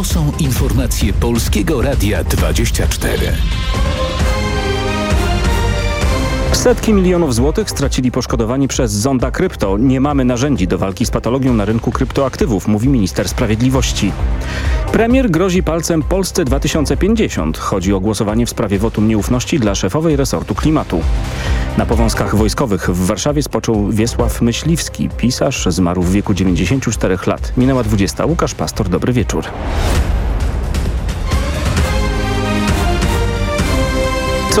To są informacje Polskiego Radia 24. Setki milionów złotych stracili poszkodowani przez zonda krypto. Nie mamy narzędzi do walki z patologią na rynku kryptoaktywów, mówi minister sprawiedliwości. Premier grozi palcem Polsce 2050. Chodzi o głosowanie w sprawie wotum nieufności dla szefowej resortu klimatu. Na powązkach wojskowych w Warszawie spoczął Wiesław Myśliwski. Pisarz zmarł w wieku 94 lat. Minęła 20. Łukasz Pastor, dobry wieczór.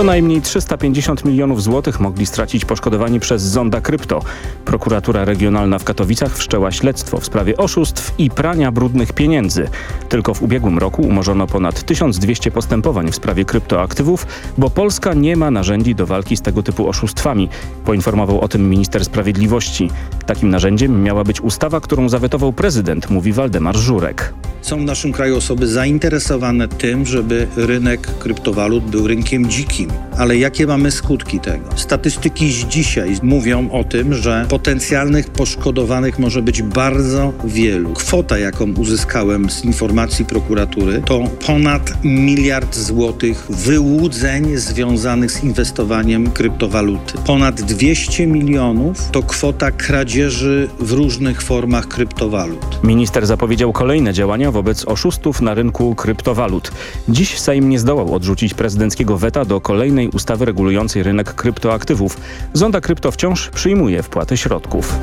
Co najmniej 350 milionów złotych mogli stracić poszkodowani przez zonda krypto. Prokuratura Regionalna w Katowicach wszczęła śledztwo w sprawie oszustw i prania brudnych pieniędzy. Tylko w ubiegłym roku umorzono ponad 1200 postępowań w sprawie kryptoaktywów, bo Polska nie ma narzędzi do walki z tego typu oszustwami. Poinformował o tym minister sprawiedliwości. Takim narzędziem miała być ustawa, którą zawetował prezydent, mówi Waldemar Żurek. Są w naszym kraju osoby zainteresowane tym, żeby rynek kryptowalut był rynkiem dzikim. Ale jakie mamy skutki tego? Statystyki z dzisiaj mówią o tym, że potencjalnych poszkodowanych może być bardzo wielu. Kwota, jaką uzyskałem z informacji prokuratury, to ponad miliard złotych wyłudzeń związanych z inwestowaniem kryptowaluty. Ponad 200 milionów to kwota kradzieży w różnych formach kryptowalut. Minister zapowiedział kolejne działania wobec oszustów na rynku kryptowalut. Dziś Sejm nie zdołał odrzucić prezydenckiego weta do kolejnej ustawy regulującej rynek kryptoaktywów. Zonda Krypto wciąż przyjmuje wpłaty środków.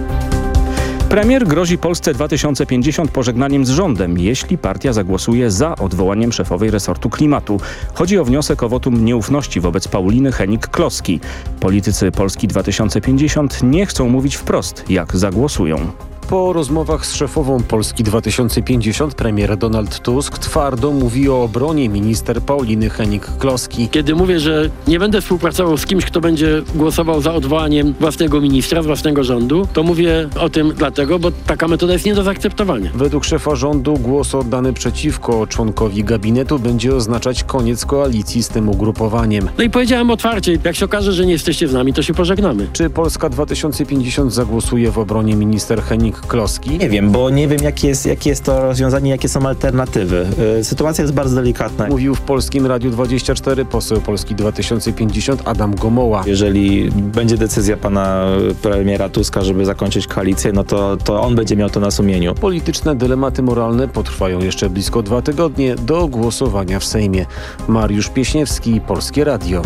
Premier grozi Polsce 2050 pożegnaniem z rządem, jeśli partia zagłosuje za odwołaniem szefowej resortu klimatu. Chodzi o wniosek o wotum nieufności wobec Pauliny Henik-Kloski. Politycy Polski 2050 nie chcą mówić wprost, jak zagłosują. Po rozmowach z szefową Polski 2050 premier Donald Tusk twardo mówi o obronie minister Pauliny Henik-Kloski. Kiedy mówię, że nie będę współpracował z kimś, kto będzie głosował za odwołaniem własnego ministra z własnego rządu, to mówię o tym dlatego, bo taka metoda jest nie do zaakceptowania. Według szefa rządu głos oddany przeciwko członkowi gabinetu będzie oznaczać koniec koalicji z tym ugrupowaniem. No i powiedziałem otwarcie, jak się okaże, że nie jesteście z nami, to się pożegnamy. Czy Polska 2050 zagłosuje w obronie minister Henik Kloski? Nie wiem, bo nie wiem jakie jest, jakie jest to rozwiązanie, jakie są alternatywy. Y, sytuacja jest bardzo delikatna. Mówił w Polskim Radiu 24 poseł Polski 2050 Adam Gomoła. Jeżeli będzie decyzja pana premiera Tuska, żeby zakończyć koalicję, no to, to on będzie miał to na sumieniu. Polityczne dylematy moralne potrwają jeszcze blisko dwa tygodnie do głosowania w Sejmie. Mariusz Pieśniewski, Polskie Radio.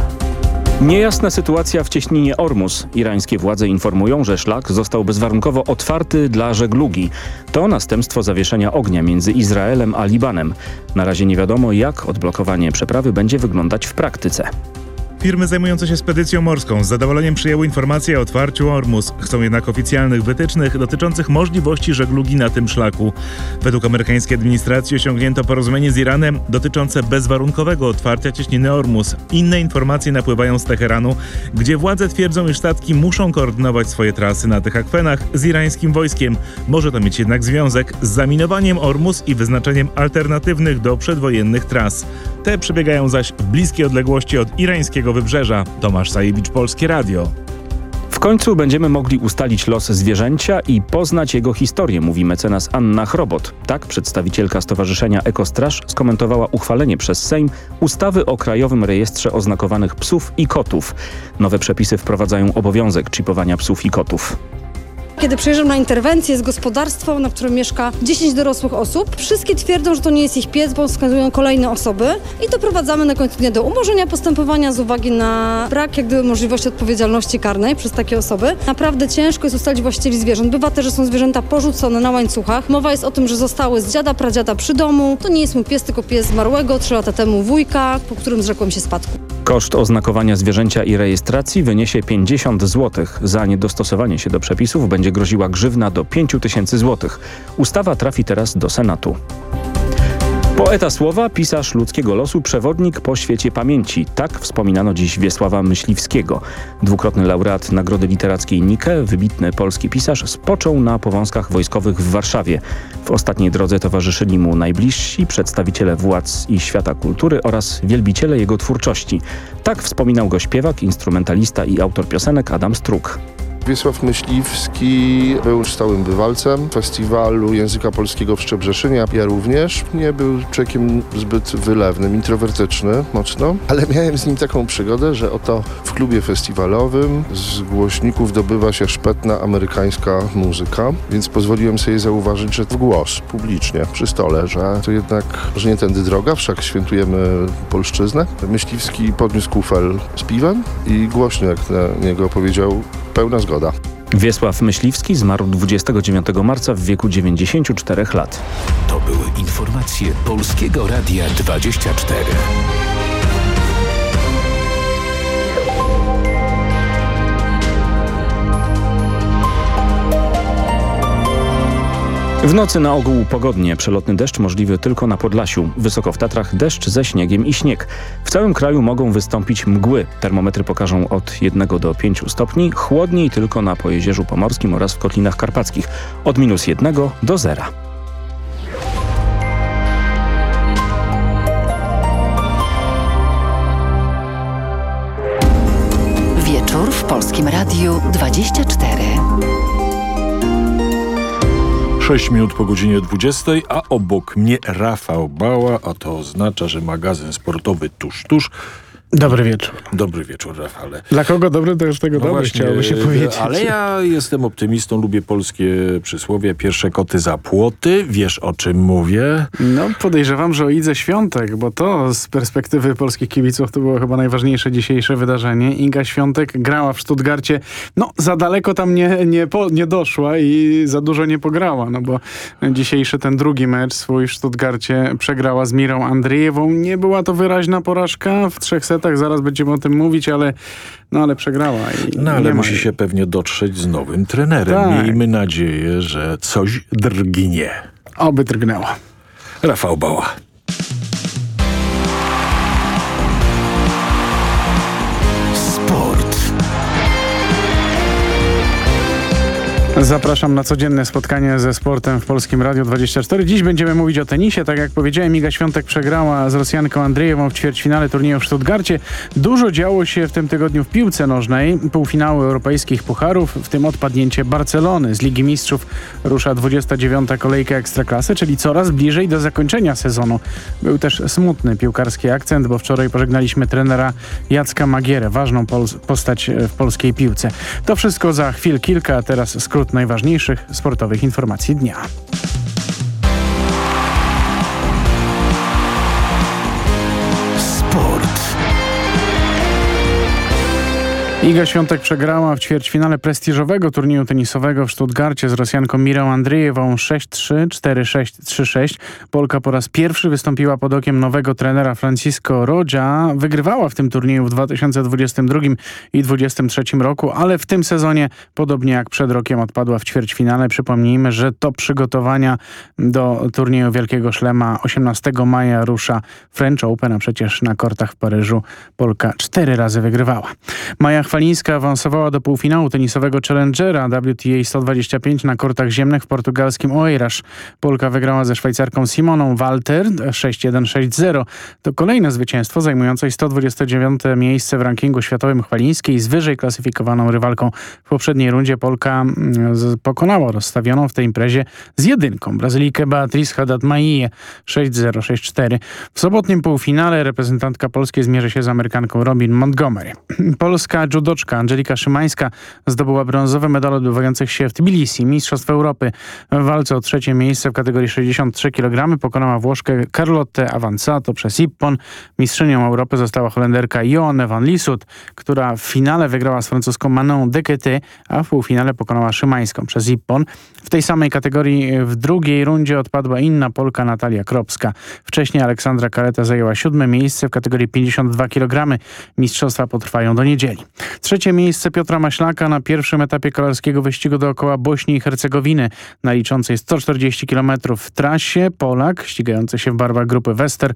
Niejasna sytuacja w cieśninie Ormus. Irańskie władze informują, że szlak został bezwarunkowo otwarty dla żeglugi. To następstwo zawieszenia ognia między Izraelem a Libanem. Na razie nie wiadomo, jak odblokowanie przeprawy będzie wyglądać w praktyce. Firmy zajmujące się spedycją morską z zadowoleniem przyjęły informację o otwarciu Ormus. Chcą jednak oficjalnych wytycznych dotyczących możliwości żeglugi na tym szlaku. Według amerykańskiej administracji osiągnięto porozumienie z Iranem dotyczące bezwarunkowego otwarcia cieśniny Ormus. Inne informacje napływają z Teheranu, gdzie władze twierdzą, iż statki muszą koordynować swoje trasy na tych akwenach z irańskim wojskiem. Może to mieć jednak związek z zaminowaniem Ormus i wyznaczeniem alternatywnych do przedwojennych tras. Te przebiegają zaś w bliskiej odległości od irańskiego wybrzeża. Tomasz Sajewicz, Polskie Radio. W końcu będziemy mogli ustalić los zwierzęcia i poznać jego historię, mówi mecenas Anna Chrobot. Tak przedstawicielka Stowarzyszenia Ekostraż skomentowała uchwalenie przez Sejm ustawy o Krajowym Rejestrze Oznakowanych Psów i Kotów. Nowe przepisy wprowadzają obowiązek czipowania psów i kotów. Kiedy przyjeżdżam na interwencję z gospodarstwo, na którym mieszka 10 dorosłych osób, wszystkie twierdzą, że to nie jest ich pies, bo wskazują kolejne osoby i doprowadzamy na końcu dnia do umorzenia postępowania z uwagi na brak jak gdyby możliwości odpowiedzialności karnej przez takie osoby. Naprawdę ciężko jest ustalić właścicieli zwierząt. Bywa też, że są zwierzęta porzucone na łańcuchach. Mowa jest o tym, że zostały z dziada, pradziada przy domu. To nie jest mój pies, tylko pies zmarłego, 3 lata temu wujka, po którym zrzekłem się spadku. Koszt oznakowania zwierzęcia i rejestracji wyniesie 50 zł. Za niedostosowanie się do przepisów będzie groziła grzywna do 5 tysięcy złotych. Ustawa trafi teraz do Senatu. Poeta słowa, pisarz ludzkiego losu, przewodnik po świecie pamięci. Tak wspominano dziś Wiesława Myśliwskiego. Dwukrotny laureat Nagrody Literackiej Nike, wybitny polski pisarz, spoczął na powązkach wojskowych w Warszawie. W ostatniej drodze towarzyszyli mu najbliżsi, przedstawiciele władz i świata kultury oraz wielbiciele jego twórczości. Tak wspominał go śpiewak, instrumentalista i autor piosenek Adam Struk. Wiesław Myśliwski był stałym bywalcem festiwalu języka polskiego w Szczebrzeszynie. Ja również nie był człowiekiem zbyt wylewnym, introwertyczny mocno, ale miałem z nim taką przygodę, że oto w klubie festiwalowym z głośników dobywa się szpetna amerykańska muzyka, więc pozwoliłem sobie zauważyć, że w głos publicznie przy stole, że to jednak, że nie tędy droga, wszak świętujemy polszczyznę. Myśliwski podniósł kufel z piwem i głośno jak na niego powiedział pełna zgoda. Wiesław Myśliwski zmarł 29 marca w wieku 94 lat. To były informacje Polskiego Radia 24. W nocy na ogół pogodnie, przelotny deszcz możliwy tylko na Podlasiu. Wysoko w Tatrach deszcz ze śniegiem i śnieg. W całym kraju mogą wystąpić mgły. Termometry pokażą od 1 do 5 stopni, chłodniej tylko na Pojezierzu Pomorskim oraz w Kotlinach Karpackich. Od minus 1 do 0. Wieczór w Polskim Radiu 24. 6 minut po godzinie 20, a obok mnie Rafał Bała, a to oznacza, że magazyn sportowy tuż, tuż. Dobry wieczór. Dobry wieczór, Rafale. Dla kogo dobry, to już tego no dobry, właśnie, chciałoby się powiedzieć. Ale ja jestem optymistą, lubię polskie przysłowie. Pierwsze koty za płoty. Wiesz, o czym mówię? No, podejrzewam, że o Idze Świątek, bo to z perspektywy polskich kibiców to było chyba najważniejsze dzisiejsze wydarzenie. Inga Świątek grała w Stuttgarcie. No, za daleko tam nie, nie, po, nie doszła i za dużo nie pograła, no bo dzisiejszy ten drugi mecz swój w Stuttgarcie przegrała z Mirą Andrzejewą. Nie była to wyraźna porażka w trzech setach zaraz będziemy o tym mówić, ale, no, ale przegrała. I no ale musi się pewnie dotrzeć z nowym trenerem. Tak. Miejmy nadzieję, że coś drgnie. Oby drgnęła. Rafał Bała. Zapraszam na codzienne spotkanie ze sportem w Polskim Radio 24. Dziś będziemy mówić o tenisie. Tak jak powiedziałem, Iga Świątek przegrała z Rosjanką Andrzejewą w ćwierćfinale turnieju w Stuttgarcie. Dużo działo się w tym tygodniu w piłce nożnej. Półfinały europejskich pucharów, w tym odpadnięcie Barcelony z Ligi Mistrzów. Rusza 29. kolejka Ekstraklasy, czyli coraz bliżej do zakończenia sezonu. Był też smutny piłkarski akcent, bo wczoraj pożegnaliśmy trenera Jacka Magierę, ważną postać w polskiej piłce. To wszystko za chwil kilka, a teraz skrót najważniejszych sportowych informacji dnia. Iga Świątek przegrała w ćwierćfinale prestiżowego turnieju tenisowego w Stuttgarcie z Rosjanką Mirą Andrzejewą 6-3, 4-6, 3-6. Polka po raz pierwszy wystąpiła pod okiem nowego trenera Francisco Roja. Wygrywała w tym turnieju w 2022 i 2023 roku, ale w tym sezonie, podobnie jak przed rokiem, odpadła w ćwierćfinale. Przypomnijmy, że to przygotowania do turnieju Wielkiego Szlema 18 maja rusza French Open, a przecież na kortach w Paryżu Polka cztery razy wygrywała. Maja Chwalińska awansowała do półfinału tenisowego Challengera WTA 125 na kortach ziemnych w portugalskim Oeiras. Polka wygrała ze Szwajcarką Simoną Walter 6-1-6-0. To kolejne zwycięstwo zajmującej 129 miejsce w rankingu światowym Chwalińskiej z wyżej klasyfikowaną rywalką. W poprzedniej rundzie Polka mm, pokonała rozstawioną w tej imprezie z jedynką Brazylijkę Beatriz Haddad-Maije 6-0-6-4. W sobotnim półfinale reprezentantka Polski zmierzy się z Amerykanką Robin Montgomery. Polska judoczka Angelika Szymańska zdobyła brązowy medal odbywających się w Tbilisi, Mistrzostw Europy. W walce o trzecie miejsce w kategorii 63 kg pokonała Włoszkę Carlotte Avanzato przez Ippon. Mistrzynią Europy została Holenderka Joanne van Lissut, która w finale wygrała z francuską Manon Dekety, a w półfinale pokonała Szymańską przez Ippon. W tej samej kategorii w drugiej rundzie odpadła inna Polka Natalia Kropska. Wcześniej Aleksandra Kareta zajęła siódme miejsce w kategorii 52 kg. Mistrzostwa potrwają do niedzieli. Trzecie miejsce Piotra Maślaka na pierwszym etapie kolarskiego wyścigu dookoła Bośni i Hercegowiny na liczącej 140 km w trasie. Polak, ścigający się w barwach grupy Wester,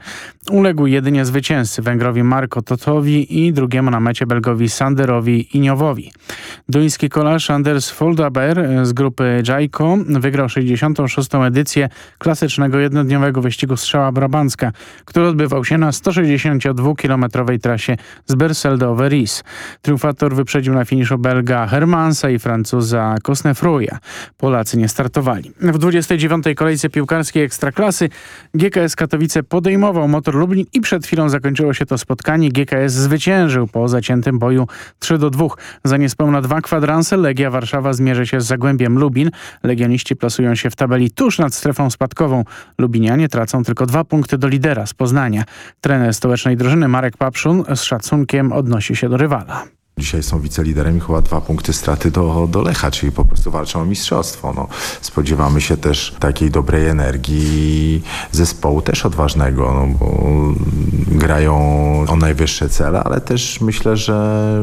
uległ jedynie zwycięzcy Węgrowi Marko Totowi i drugiemu na mecie Belgowi Sanderowi Iniowowi. Duński kolarz Anders Foldaber z grupy Jaiko wygrał 66. edycję klasycznego jednodniowego wyścigu Strzała Brabancka, który odbywał się na 162-kilometrowej trasie z Bersel do Overijs. Triumfa Ekwator wyprzedził na finiszu Belga Hermansa i Francuza Kosnefruja. Polacy nie startowali. W 29. kolejce piłkarskiej Ekstraklasy GKS Katowice podejmował Motor Lublin i przed chwilą zakończyło się to spotkanie. GKS zwyciężył po zaciętym boju 3 do 2. Za niespełna dwa kwadranse Legia Warszawa zmierzy się z Zagłębiem Lubin. Legioniści plasują się w tabeli tuż nad strefą spadkową. Lubinianie tracą tylko dwa punkty do lidera z Poznania. Trener stołecznej drużyny Marek Papszun z szacunkiem odnosi się do rywala. Dzisiaj są wiceliderem i chyba dwa punkty straty do, do Lecha, czyli po prostu walczą o mistrzostwo. No, spodziewamy się też takiej dobrej energii zespołu, też odważnego, no, bo grają o najwyższe cele, ale też myślę, że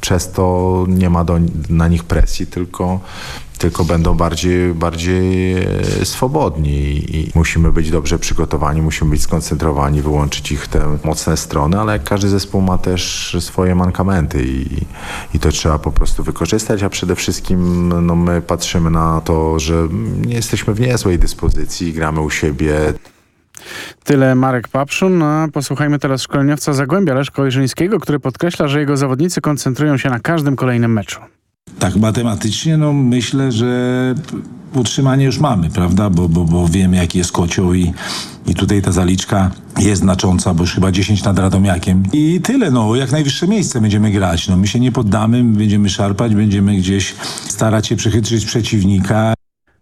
przez to nie ma do, na nich presji, tylko tylko będą bardziej, bardziej swobodni i musimy być dobrze przygotowani, musimy być skoncentrowani, wyłączyć ich te mocne strony, ale każdy zespół ma też swoje mankamenty i, i to trzeba po prostu wykorzystać, a przede wszystkim no, my patrzymy na to, że nie jesteśmy w niezłej dyspozycji, gramy u siebie. Tyle Marek Papszun, a posłuchajmy teraz szkoleniowca Zagłębia Leszka Ojrzyńskiego, który podkreśla, że jego zawodnicy koncentrują się na każdym kolejnym meczu. Tak matematycznie, no myślę, że utrzymanie już mamy, prawda, bo, bo, bo wiemy jaki jest kocioł i, i tutaj ta zaliczka jest znacząca, bo już chyba 10 nad Radomiakiem. I tyle, no, jak najwyższe miejsce będziemy grać. No, my się nie poddamy, będziemy szarpać, będziemy gdzieś starać się przechytrzyć przeciwnika.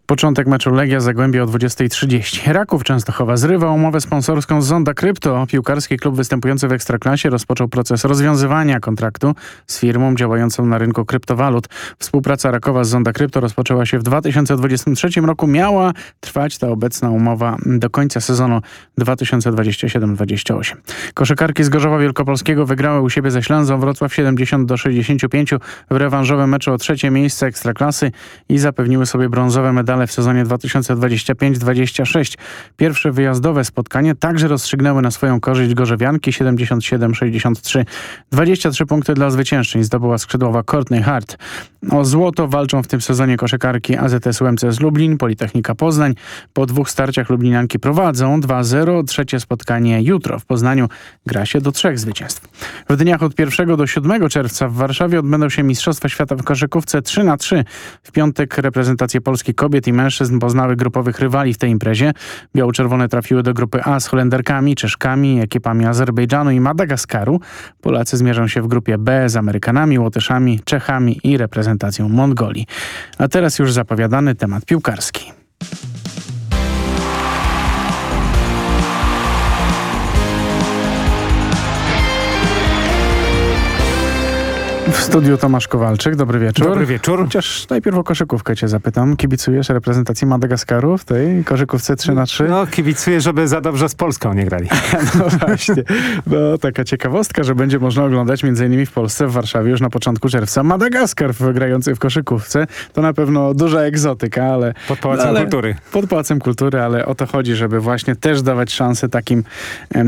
Początek meczu Legia Zagłębia o 20.30. Raków Częstochowa zrywa umowę sponsorską z Zonda Krypto. Piłkarski klub występujący w Ekstraklasie rozpoczął proces rozwiązywania kontraktu z firmą działającą na rynku kryptowalut. Współpraca Rakowa z Zonda Krypto rozpoczęła się w 2023 roku. Miała trwać ta obecna umowa do końca sezonu 2027-28. Koszykarki z Gorzowa Wielkopolskiego wygrały u siebie ze Ślęzą Wrocław 70 do 65 w rewanżowym meczu o trzecie miejsce Ekstraklasy i zapewniły sobie brązowe medale w sezonie 2025-26. Pierwsze wyjazdowe spotkanie także rozstrzygnęły na swoją korzyść Gorzewianki 77-63. 23 punkty dla zwyciężczyń zdobyła skrzydłowa Courtney Hart. O złoto walczą w tym sezonie koszykarki AZS UMCS Lublin, Politechnika Poznań. Po dwóch starciach Lublinianki prowadzą 2-0. Trzecie spotkanie jutro w Poznaniu gra się do trzech zwycięstw. W dniach od 1 do 7 czerwca w Warszawie odbędą się Mistrzostwa Świata w koszykówce 3 na 3 W piątek reprezentacje Polski kobiet i mężczyzn poznały grupowych rywali w tej imprezie. Biało-czerwone trafiły do grupy A z Holenderkami, Czeszkami, ekipami Azerbejdżanu i Madagaskaru. Polacy zmierzą się w grupie B z Amerykanami, Łotyszami, Czechami i reprezentacją Mongolii. A teraz już zapowiadany temat piłkarski. W studiu Tomasz Kowalczyk, dobry wieczór. Dobry wieczór. Chociaż najpierw o koszykówkę cię zapytam. Kibicujesz reprezentacji Madagaskaru w tej koszykówce 3 na 3 No kibicuję, żeby za dobrze z Polską nie grali. no właśnie. No taka ciekawostka, że będzie można oglądać m.in. w Polsce, w Warszawie już na początku czerwca Madagaskar grający w koszykówce. To na pewno duża egzotyka, ale... Pod Pałacem ale, Kultury. Pod Pałacem Kultury, ale o to chodzi, żeby właśnie też dawać szansę takim,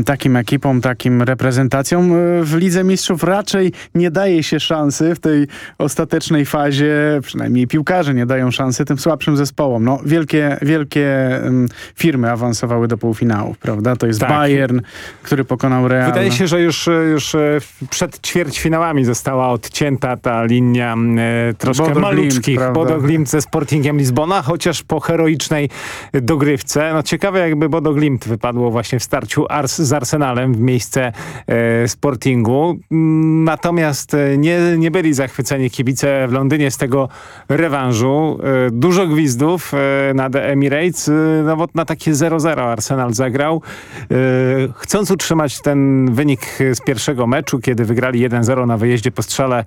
takim ekipom, takim reprezentacjom. W Lidze Mistrzów raczej nie daje się szansy w tej ostatecznej fazie, przynajmniej piłkarze nie dają szansy tym słabszym zespołom. No, wielkie, wielkie um, firmy awansowały do półfinałów, prawda? To jest tak. Bayern, który pokonał Real. Wydaje się, że już, już przed ćwierćfinałami została odcięta ta linia e, troszkę Bodo maluczkich. Bodo Glimt ze Sportingiem Lizbona, chociaż po heroicznej dogrywce. No ciekawe jakby Bodo Glimt wypadło właśnie w starciu Ars z Arsenalem w miejsce e, Sportingu. Natomiast nie, nie byli zachwyceni kibice w Londynie z tego rewanżu. Dużo gwizdów na The Emirates, no bo na takie 0-0 Arsenal zagrał. Chcąc utrzymać ten wynik z pierwszego meczu, kiedy wygrali 1-0 na wyjeździe po strzale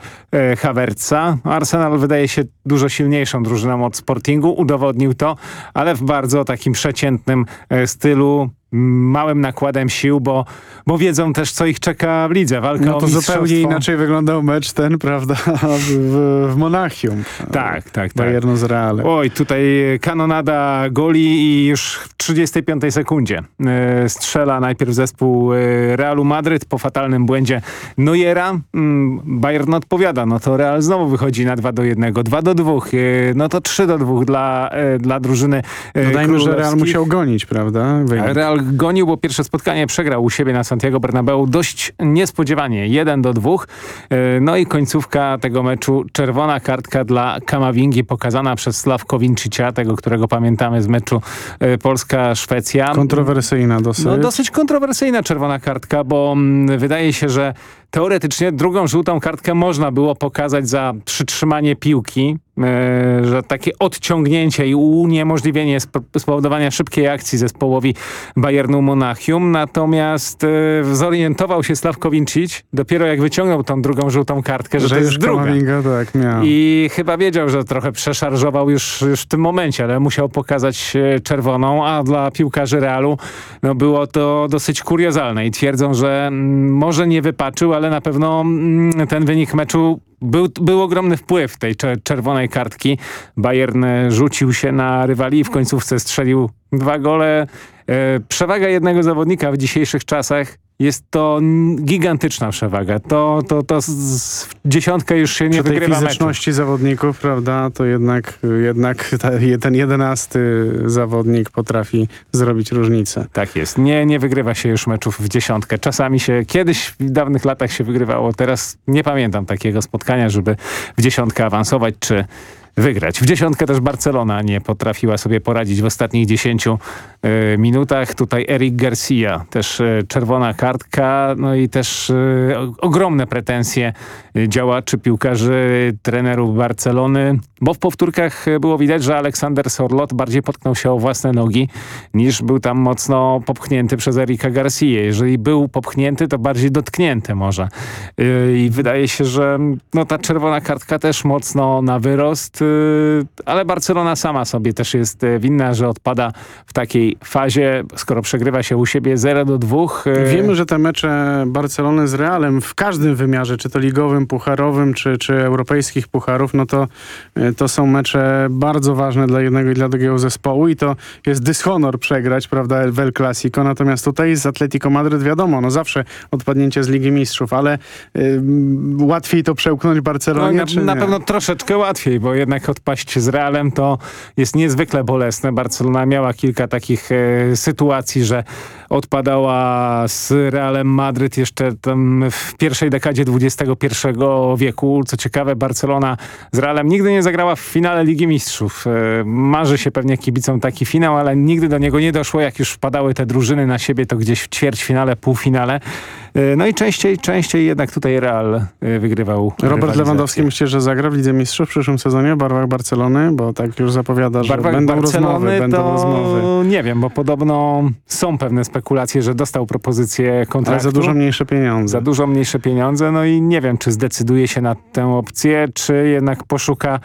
Havertza. Arsenal wydaje się dużo silniejszą drużyną od Sportingu. Udowodnił to, ale w bardzo takim przeciętnym stylu małym nakładem sił, bo, bo wiedzą też, co ich czeka w lidze. Walka no to zupełnie inaczej wyglądał mecz ten, prawda, w, w Monachium. Tak, tak, tak. Bayernu z Realem. Oj, tutaj kanonada goli i już w 35 sekundzie yy, strzela najpierw zespół yy, Realu Madryt po fatalnym błędzie Neuera. Yy, Bayern odpowiada, no to Real znowu wychodzi na 2 do 1, 2 do 2, no to 3 do 2 dla, dla drużyny Dodajmy, że Real musiał gonić, prawda? Real gonił, bo pierwsze spotkanie przegrał u siebie na Santiago Bernabeu dość niespodziewanie, 1 do 2. No i końcówka tego meczu, czerwona kartka dla Kamawingi pokazana przez Sławkowincicia, tego, którego pamiętamy z meczu Polska-Szwecja. Kontrowersyjna dosyć. No dosyć kontrowersyjna czerwona kartka, bo mm, wydaje się, że teoretycznie drugą żółtą kartkę można było pokazać za przytrzymanie piłki, e, że takie odciągnięcie i uniemożliwienie spowodowania szybkiej akcji zespołowi Bayernu Monachium. Natomiast e, zorientował się Sławkowincic dopiero jak wyciągnął tą drugą żółtą kartkę, że, że to jest druga. tak, miał. I chyba wiedział, że trochę przeszarżował już, już w tym momencie, ale musiał pokazać czerwoną, a dla piłkarzy Realu no, było to dosyć kuriozalne i twierdzą, że mm, może nie wypaczył, ale ale na pewno mm, ten wynik meczu był, był ogromny wpływ tej czerwonej kartki. Bayern rzucił się na rywali i w końcówce strzelił dwa gole. E, przewaga jednego zawodnika w dzisiejszych czasach jest to gigantyczna przewaga. To, to, to z dziesiątkę już się nie Przy wygrywa tej fizyczności meczu. zawodników, prawda, to jednak, jednak ten jedenasty zawodnik potrafi zrobić różnicę. Tak jest. Nie, nie wygrywa się już meczów w dziesiątkę. Czasami się, kiedyś w dawnych latach się wygrywało, teraz nie pamiętam takiego spotkania, żeby w dziesiątkę awansować, czy wygrać. W dziesiątkę też Barcelona nie potrafiła sobie poradzić w ostatnich dziesięciu y, minutach. Tutaj Eric Garcia, też y, czerwona kartka, no i też y, ogromne pretensje działaczy, piłkarzy, trenerów Barcelony, bo w powtórkach było widać, że Aleksander Sorlot bardziej potknął się o własne nogi, niż był tam mocno popchnięty przez Erika Garcia. Jeżeli był popchnięty, to bardziej dotknięty może. I wydaje się, że no, ta czerwona kartka też mocno na wyrost Y, ale Barcelona sama sobie też jest y, winna, że odpada w takiej fazie, skoro przegrywa się u siebie 0 do 2. Y, Wiemy, że te mecze Barcelony z Realem w każdym wymiarze, czy to ligowym, pucharowym, czy, czy europejskich pucharów, no to, to są mecze bardzo ważne dla jednego i dla drugiego zespołu i to jest dyshonor przegrać, prawda, w El Clasico, natomiast tutaj z Atletico Madryt wiadomo, no zawsze odpadnięcie z Ligi Mistrzów, ale y, łatwiej to przełknąć Barcelonie, no, na, na pewno troszeczkę łatwiej, bo jednak odpaść z Realem to jest niezwykle bolesne. Barcelona miała kilka takich e, sytuacji, że odpadała z Realem Madryt jeszcze tam w pierwszej dekadzie XXI wieku. Co ciekawe, Barcelona z Realem nigdy nie zagrała w finale Ligi Mistrzów. E, marzy się pewnie kibicom taki finał, ale nigdy do niego nie doszło. Jak już wpadały te drużyny na siebie, to gdzieś w ćwierćfinale, półfinale. E, no i częściej, częściej jednak tutaj Real e, wygrywał Robert Lewandowski myślę, że zagra w Lidze Mistrzów w przyszłym sezonie w barwach Barcelony, bo tak już zapowiada, że będą rozmowy, będą rozmowy. Nie wiem, bo podobno są pewne spekulacje, że dostał propozycję kontraktu. Ale za dużo mniejsze pieniądze. Za dużo mniejsze pieniądze, no i nie wiem, czy zdecyduje się na tę opcję, czy jednak poszuka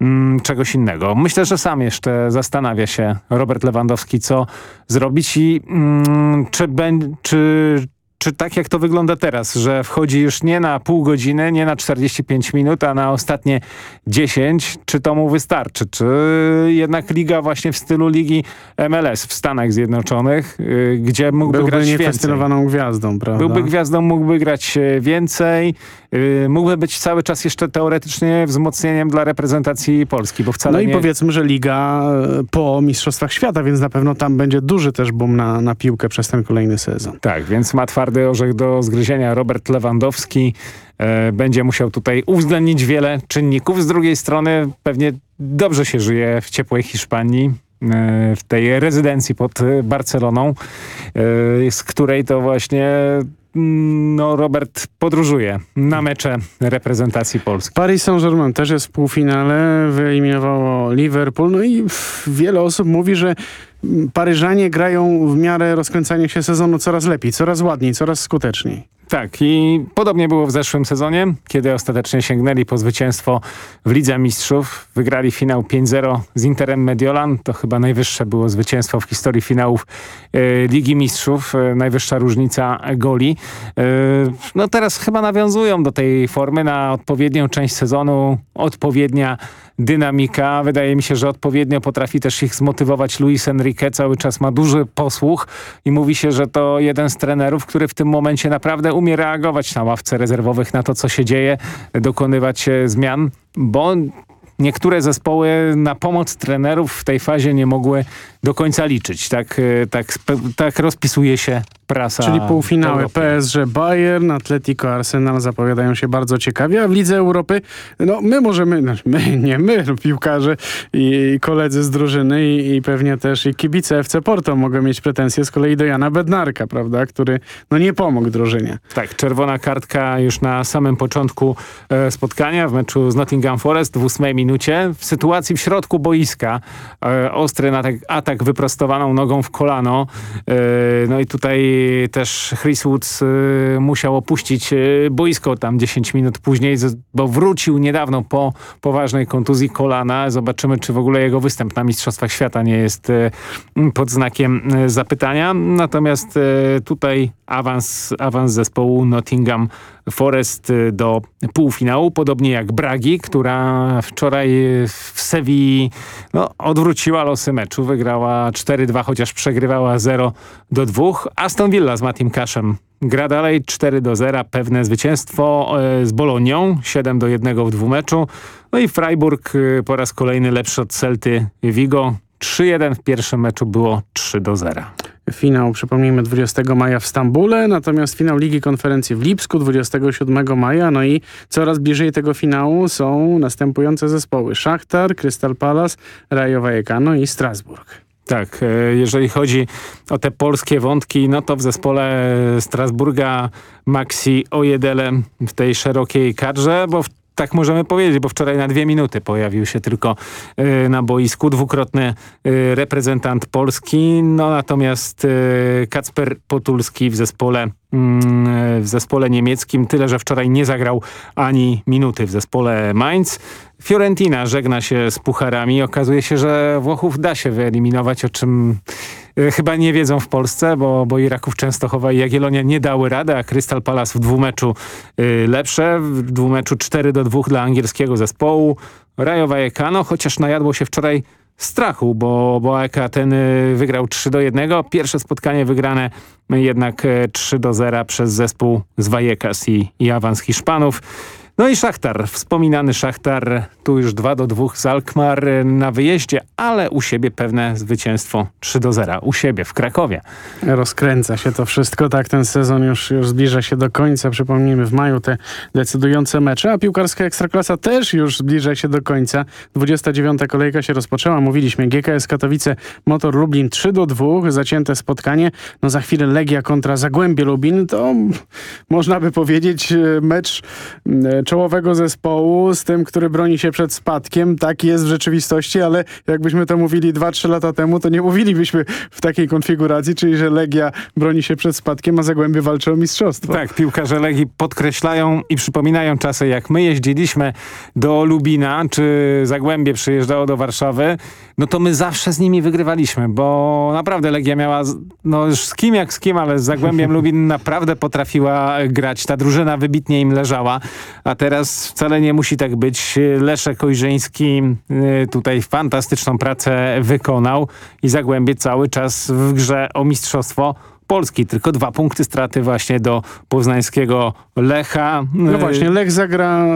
mm, czegoś innego. Myślę, że sam jeszcze zastanawia się Robert Lewandowski, co zrobić i mm, czy, czy, czy tak jak to wygląda teraz, że wchodzi już nie na pół godziny, nie na 45 minut, a na ostatnie 10, czy to mu wystarczy? Czy jednak liga właśnie w stylu ligi MLS w Stanach Zjednoczonych, y, gdzie mógłby Byłby grać niekwestionowaną gwiazdą, prawda? Byłby gwiazdą, mógłby grać e, więcej, y, mógłby być cały czas jeszcze teoretycznie wzmocnieniem dla reprezentacji Polski, bo wcale No i nie... powiedzmy, że liga e, po Mistrzostwach Świata, więc na pewno tam będzie duży też boom na, na piłkę przez ten kolejny sezon. Tak, więc ma twardy twardy orzech do zgryzienia. Robert Lewandowski e, będzie musiał tutaj uwzględnić wiele czynników. Z drugiej strony pewnie dobrze się żyje w ciepłej Hiszpanii e, w tej rezydencji pod Barceloną, e, z której to właśnie mm, no, Robert podróżuje na mecze reprezentacji Polski. Paris Saint-Germain też jest w półfinale, wyeliminowało Liverpool, no i wiele osób mówi, że Paryżanie grają w miarę rozkręcania się sezonu coraz lepiej, coraz ładniej, coraz skuteczniej. Tak i podobnie było w zeszłym sezonie, kiedy ostatecznie sięgnęli po zwycięstwo w Lidze Mistrzów. Wygrali finał 5-0 z Interem Mediolan. To chyba najwyższe było zwycięstwo w historii finałów e, Ligi Mistrzów. E, najwyższa różnica goli. E, no teraz chyba nawiązują do tej formy na odpowiednią część sezonu. Odpowiednia dynamika. Wydaje mi się, że odpowiednio potrafi też ich zmotywować Luis Enrique. Cały czas ma duży posłuch i mówi się, że to jeden z trenerów, który w tym momencie naprawdę umie reagować na ławce rezerwowych, na to, co się dzieje, dokonywać e, zmian, bo niektóre zespoły na pomoc trenerów w tej fazie nie mogły do końca liczyć. Tak, tak, tak rozpisuje się prasa. Czyli półfinały PSG Bayern, Atletico Arsenal zapowiadają się bardzo ciekawie, a w Lidze Europy, no my możemy, no, my, nie my, piłkarze i koledzy z drużyny i, i, pewnie też i kibice FC Porto mogą mieć pretensje z kolei do Jana Bednarka, prawda, który no nie pomógł drużynie. Tak, czerwona kartka już na samym początku e, spotkania w meczu z Nottingham Forest w ósmej minucie. W sytuacji w środku boiska e, ostry atak, atak wyprostowaną nogą w kolano. E, no i tutaj też Chris Woods y, musiał opuścić y, boisko tam 10 minut później, bo wrócił niedawno po poważnej kontuzji kolana. Zobaczymy, czy w ogóle jego występ na Mistrzostwach Świata nie jest y, pod znakiem zapytania. Natomiast tutaj awans, awans zespołu Nottingham Forest do półfinału, podobnie jak Bragi, która wczoraj w Sewilli no, odwróciła losy meczu, wygrała 4-2, chociaż przegrywała 0 do 2. Aston Villa z Matim Kaszem gra dalej 4 do 0, pewne zwycięstwo e, z Bolonią, 7 do 1 w dwumeczu. No i Freiburg e, po raz kolejny lepszy od Celty Vigo, 3-1 w pierwszym meczu było 3 do 0. Finał, przypomnijmy, 20 maja w Stambule, natomiast finał Ligi Konferencji w Lipsku 27 maja. No i coraz bliżej tego finału są następujące zespoły. Szachtar, Crystal Palace, Rayo Vallecano i Strasburg. Tak, e, jeżeli chodzi o te polskie wątki, no to w zespole Strasburga Maxi Ojedele w tej szerokiej kadrze, bo w tak możemy powiedzieć, bo wczoraj na dwie minuty pojawił się tylko y, na boisku. Dwukrotny y, reprezentant Polski, no natomiast y, Kacper Potulski w zespole mm, w zespole niemieckim, tyle że wczoraj nie zagrał ani minuty w zespole Mainz. Fiorentina żegna się z pucharami. Okazuje się, że Włochów da się wyeliminować, o czym chyba nie wiedzą w Polsce, bo, bo Iraków Częstochowa i Jagiellonia nie dały rady, a Crystal Palace w dwumeczu y, lepsze, w dwumeczu 4 do 2 dla angielskiego zespołu. Rayo Vallecano, chociaż najadło się wczoraj strachu, bo, bo AEK ten y, wygrał 3 do 1. Pierwsze spotkanie wygrane jednak 3 do 0 przez zespół z Vallecas i, i awans Hiszpanów. No i Szachtar, wspominany Szachtar, tu już 2 do 2 z Alkmaar na wyjeździe, ale u siebie pewne zwycięstwo 3 do 0, u siebie w Krakowie. Rozkręca się to wszystko, tak ten sezon już, już zbliża się do końca, przypomnijmy w maju te decydujące mecze, a piłkarska Ekstraklasa też już zbliża się do końca. 29. kolejka się rozpoczęła, mówiliśmy GKS Katowice, Motor Lublin 3 do 2, zacięte spotkanie, no za chwilę Legia kontra Zagłębie Lubin, to można by powiedzieć e, mecz czołowego zespołu z tym, który broni się przed spadkiem. Tak jest w rzeczywistości, ale jakbyśmy to mówili 2-3 lata temu, to nie mówilibyśmy w takiej konfiguracji, czyli że Legia broni się przed spadkiem, a Zagłębie walczy o mistrzostwo. Tak, piłkarze Legii podkreślają i przypominają czasy, jak my jeździliśmy do Lubina, czy Zagłębie przyjeżdżało do Warszawy, no to my zawsze z nimi wygrywaliśmy, bo naprawdę Legia miała, no już z kim jak z kim, ale z Zagłębiem Lubin naprawdę potrafiła grać. Ta drużyna wybitnie im leżała, a teraz wcale nie musi tak być. Leszek Ojrzeński y, tutaj fantastyczną pracę wykonał i Zagłębie cały czas w grze o mistrzostwo Polski. Tylko dwa punkty straty właśnie do poznańskiego Lecha. No właśnie, Lech zagra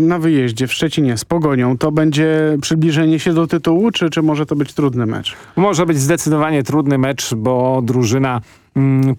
na wyjeździe w Szczecinie z Pogonią. To będzie przybliżenie się do tytułu, czy, czy może to być trudny mecz? Może być zdecydowanie trudny mecz, bo drużyna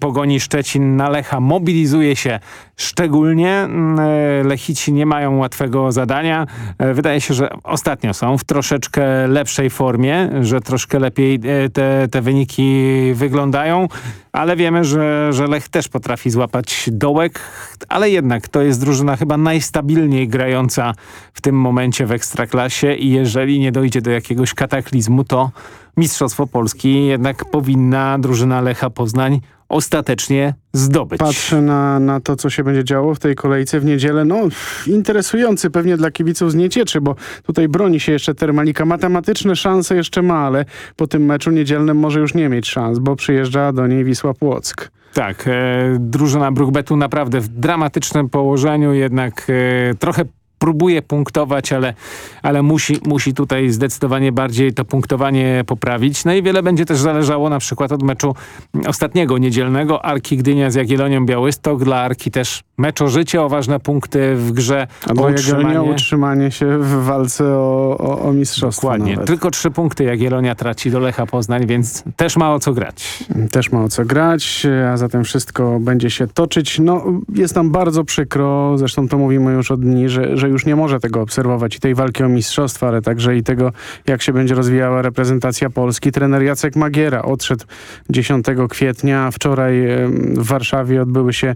Pogoni Szczecin na Lecha mobilizuje się szczególnie. Mm, e, Lechici nie mają łatwego zadania. E, wydaje się, że ostatnio są w troszeczkę lepszej formie, że troszkę lepiej e, te, te wyniki wyglądają, ale wiemy, że, że Lech też potrafi złapać dołek, ale jednak to jest drużyna chyba najstabilniej grająca w tym momencie w Ekstraklasie i jeżeli nie dojdzie do jakiegoś kataklizmu, to Mistrzostwo Polski jednak powinna drużyna Lecha Poznań ostatecznie zdobyć. Patrzę na, na to, co się będzie działo w tej kolejce w niedzielę. No, interesujący pewnie dla kibiców z Niecieczy, bo tutaj broni się jeszcze Termalika. Matematyczne szanse jeszcze ma, ale po tym meczu niedzielnym może już nie mieć szans, bo przyjeżdża do niej Wisła Płock. Tak, e, drużyna Bruchbetu naprawdę w dramatycznym położeniu, jednak e, trochę próbuje punktować, ale, ale musi, musi tutaj zdecydowanie bardziej to punktowanie poprawić. No i wiele będzie też zależało na przykład od meczu ostatniego, niedzielnego. Arki Gdynia z Jagiellonią Białystok. Dla Arki też mecz o życie, o ważne punkty w grze. A dla Jagiellonia utrzymanie się w walce o, o, o mistrzostwo Dokładnie. Nawet. Tylko trzy punkty Jagiellonia traci do Lecha Poznań, więc też ma o co grać. Też ma o co grać, a zatem wszystko będzie się toczyć. No, jest nam bardzo przykro, zresztą to mówimy już od dni, że, że już nie może tego obserwować i tej walki o mistrzostwo, ale także i tego, jak się będzie rozwijała reprezentacja Polski. Trener Jacek Magiera odszedł 10 kwietnia. Wczoraj w Warszawie odbyły się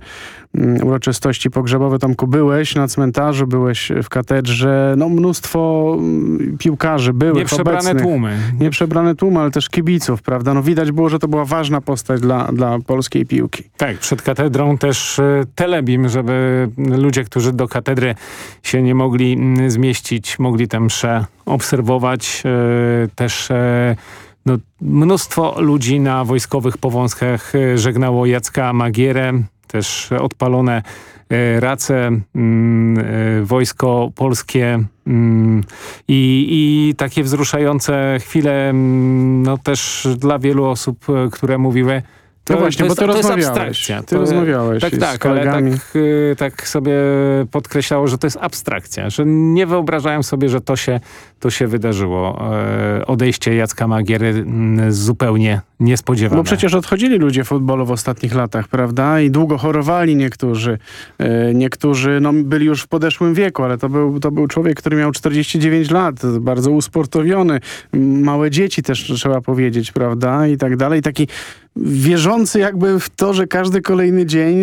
uroczystości pogrzebowe. Tomku, byłeś na cmentarzu, byłeś w katedrze. No, mnóstwo mm, piłkarzy byłych, Nieprzebrane obecnych. tłumy. Nieprzebrane tłumy, ale też kibiców, prawda? No widać było, że to była ważna postać dla, dla polskiej piłki. Tak, przed katedrą też e, telebim, żeby ludzie, którzy do katedry się nie mogli mm, zmieścić, mogli tę mszę obserwować. E, Też e, no, mnóstwo ludzi na wojskowych powązkach żegnało Jacka Magierę, też odpalone e, race, mm, e, wojsko polskie mm, i, i takie wzruszające chwile mm, no też dla wielu osób, e, które mówiły No właśnie, bo ty to jest rozmawiałeś. abstrakcja. Ty To- rozmawiałeś Tak, tak, ale tak, tak sobie podkreślało, że to jest abstrakcja, że nie wyobrażają sobie, że to się, to się wydarzyło. E, Odejście Jacka Magiery mm, zupełnie niespodziewane. Bo przecież odchodzili ludzie futbolu w ostatnich latach, prawda? I długo chorowali niektórzy. E, Niektórzy no, byli już w podeszłym wieku, ale to był, to był człowiek, który miał 49 lat, bardzo usportowiony. Małe dzieci też trzeba powiedzieć, prawda? I tak dalej. Taki wierzący jakby w to, że każdy kolejny dzień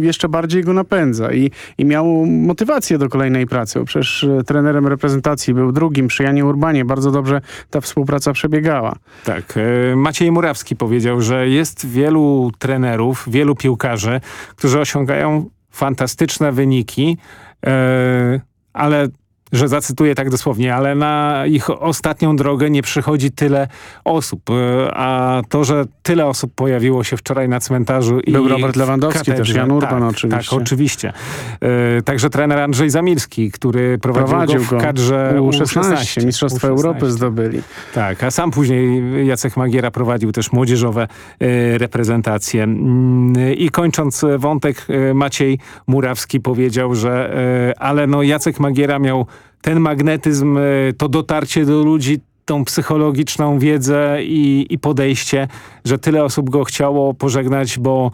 jeszcze bardziej go napędza i, i miał motywację do kolejnej pracy. Bo przecież trenerem reprezentacji był drugim przy Janie Urbanie. Bardzo dobrze ta współpraca przebiegała. Tak. e, Maciej Murawski powiedział, że jest wielu trenerów, wielu piłkarzy, którzy osiągają fantastyczne wyniki, e, ale że zacytuję tak dosłownie, ale na ich ostatnią drogę nie przychodzi tyle osób. E, A to, że tyle osób pojawiło się wczoraj na cmentarzu i Był Robert w Lewandowski, katedrze, też Jan Urban tak, oczywiście. Tak, oczywiście. E, Także trener Andrzej Zamilski, który prowadził, Prowadził go w kadrze U16, U16. Mistrzostwa U16. Europy zdobyli. Tak, a sam później Jacek Magiera prowadził też młodzieżowe e, reprezentacje. Mm, I kończąc wątek, Maciej Murawski powiedział, że ale no Jacek Magiera miał ten magnetyzm, e, to dotarcie do ludzi, tą psychologiczną wiedzę i, i podejście, że tyle osób go chciało pożegnać, bo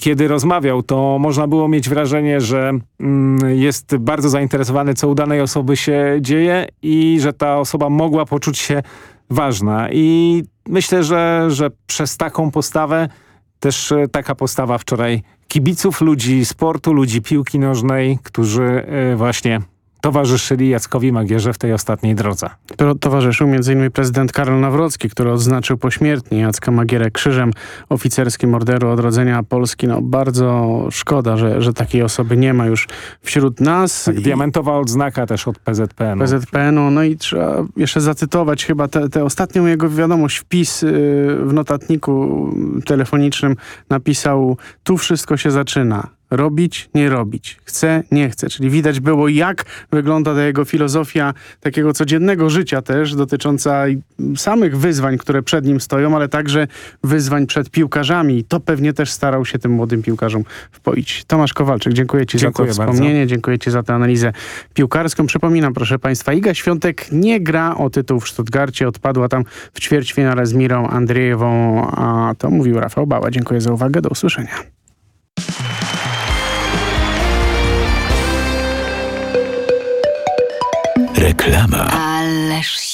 kiedy rozmawiał, to można było mieć wrażenie, że mm, jest bardzo zainteresowany, co u danej osoby się dzieje i że ta osoba mogła poczuć się ważna. I myślę, że, że przez taką postawę, też e, taka postawa wczoraj kibiców, ludzi sportu, ludzi piłki nożnej, którzy e, właśnie towarzyszyli Jackowi Magierze w tej ostatniej drodze. To, towarzyszył m.in. prezydent Karol Nawrocki, który odznaczył pośmiertnie Jacka Magierę krzyżem oficerskim Orderu Odrodzenia Polski. No bardzo szkoda, że, że takiej osoby nie ma już wśród nas. Tak, I- diamentowa odznaka też od PZPN. PZPN-u. No i trzeba jeszcze zacytować chyba tę ostatnią jego wiadomość, wpis y, w notatniku telefonicznym napisał tu wszystko się zaczyna. Robić, nie robić. Chcę, nie chcę. Czyli widać było, jak wygląda ta jego filozofia takiego codziennego życia też, dotycząca samych wyzwań, które przed nim stoją, ale także wyzwań przed piłkarzami. I to pewnie też starał się tym młodym piłkarzom wpoić. Tomasz Kowalczyk, dziękuję Ci Dziękuję za to bardzo. wspomnienie. Dziękuję Ci za tę analizę piłkarską. Przypominam, proszę Państwa, Iga Świątek nie gra o tytuł w Stuttgarcie. Odpadła tam w ćwierćfinale z Mirą Andrzejewą, a to mówił Rafał Bała. Dziękuję za uwagę. Do usłyszenia. Reklama. Ależ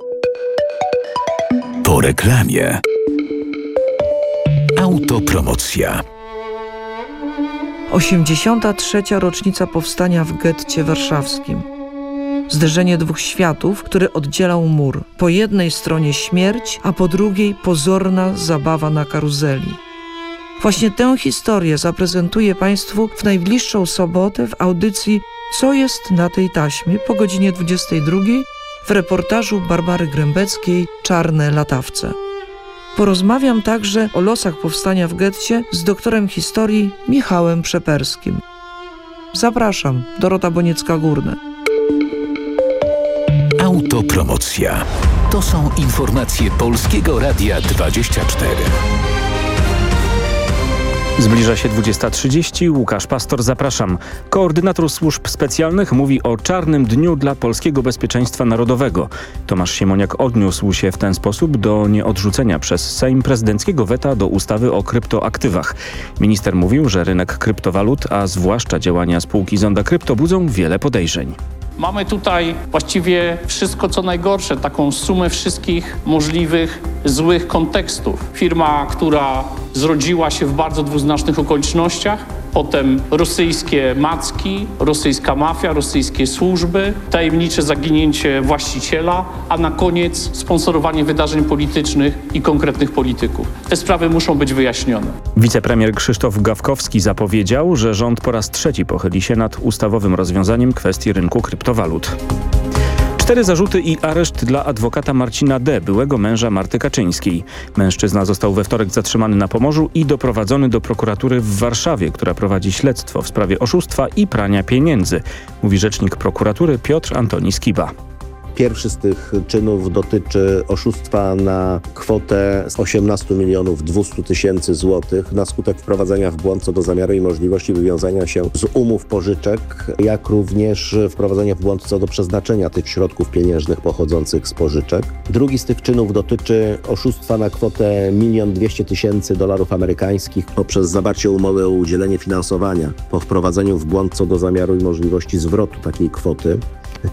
Po reklamie. Autopromocja. 83. rocznica powstania w getcie warszawskim. Zderzenie dwóch światów, który oddzielał mur. Po jednej stronie śmierć, a po drugiej pozorna zabawa na karuzeli. Właśnie tę historię zaprezentuję Państwu w najbliższą sobotę w audycji Co jest na tej taśmie po godzinie 22 w reportażu Barbary Grębeckiej Czarne latawce. Porozmawiam także o losach powstania w getcie z doktorem historii Michałem Przeperskim. Zapraszam, Dorota Boniecka-Górne. Autopromocja. To są informacje Polskiego Radia 24. Zbliża się 20.30. Łukasz Pastor, zapraszam. Koordynator służb specjalnych mówi o czarnym dniu dla polskiego bezpieczeństwa narodowego. Tomasz Siemoniak odniósł się w ten sposób do nieodrzucenia przez Sejm prezydenckiego weta do ustawy o kryptoaktywach. Minister mówił, że rynek kryptowalut, a zwłaszcza działania spółki Zonda Krypto budzą wiele podejrzeń. Mamy tutaj właściwie wszystko co najgorsze, taką sumę wszystkich możliwych złych kontekstów. Firma, która zrodziła się w bardzo dwuznacznych okolicznościach, potem rosyjskie macki, rosyjska mafia, rosyjskie służby, tajemnicze zaginięcie właściciela, a na koniec sponsorowanie wydarzeń politycznych i konkretnych polityków. Te sprawy muszą być wyjaśnione. Wicepremier Krzysztof Gawkowski zapowiedział, że rząd po raz trzeci pochyli się nad ustawowym rozwiązaniem kwestii rynku kryptowalut. Cztery zarzuty i areszt dla adwokata Marcina D., byłego męża Marty Kaczyńskiej. Mężczyzna został we wtorek zatrzymany na Pomorzu i doprowadzony do prokuratury w Warszawie, która prowadzi śledztwo w sprawie oszustwa i prania pieniędzy, mówi rzecznik prokuratury Piotr Antoni Skiba. Pierwszy z tych czynów dotyczy oszustwa na kwotę 18 milionów 200 tysięcy złotych na skutek wprowadzenia w błąd co do zamiaru i możliwości wywiązania się z umów pożyczek, jak również wprowadzenia w błąd co do przeznaczenia tych środków pieniężnych pochodzących z pożyczek. Drugi z tych czynów dotyczy oszustwa na kwotę 1 200 tysięcy dolarów amerykańskich poprzez zawarcie umowy o udzielenie finansowania po wprowadzeniu w błąd co do zamiaru i możliwości zwrotu takiej kwoty.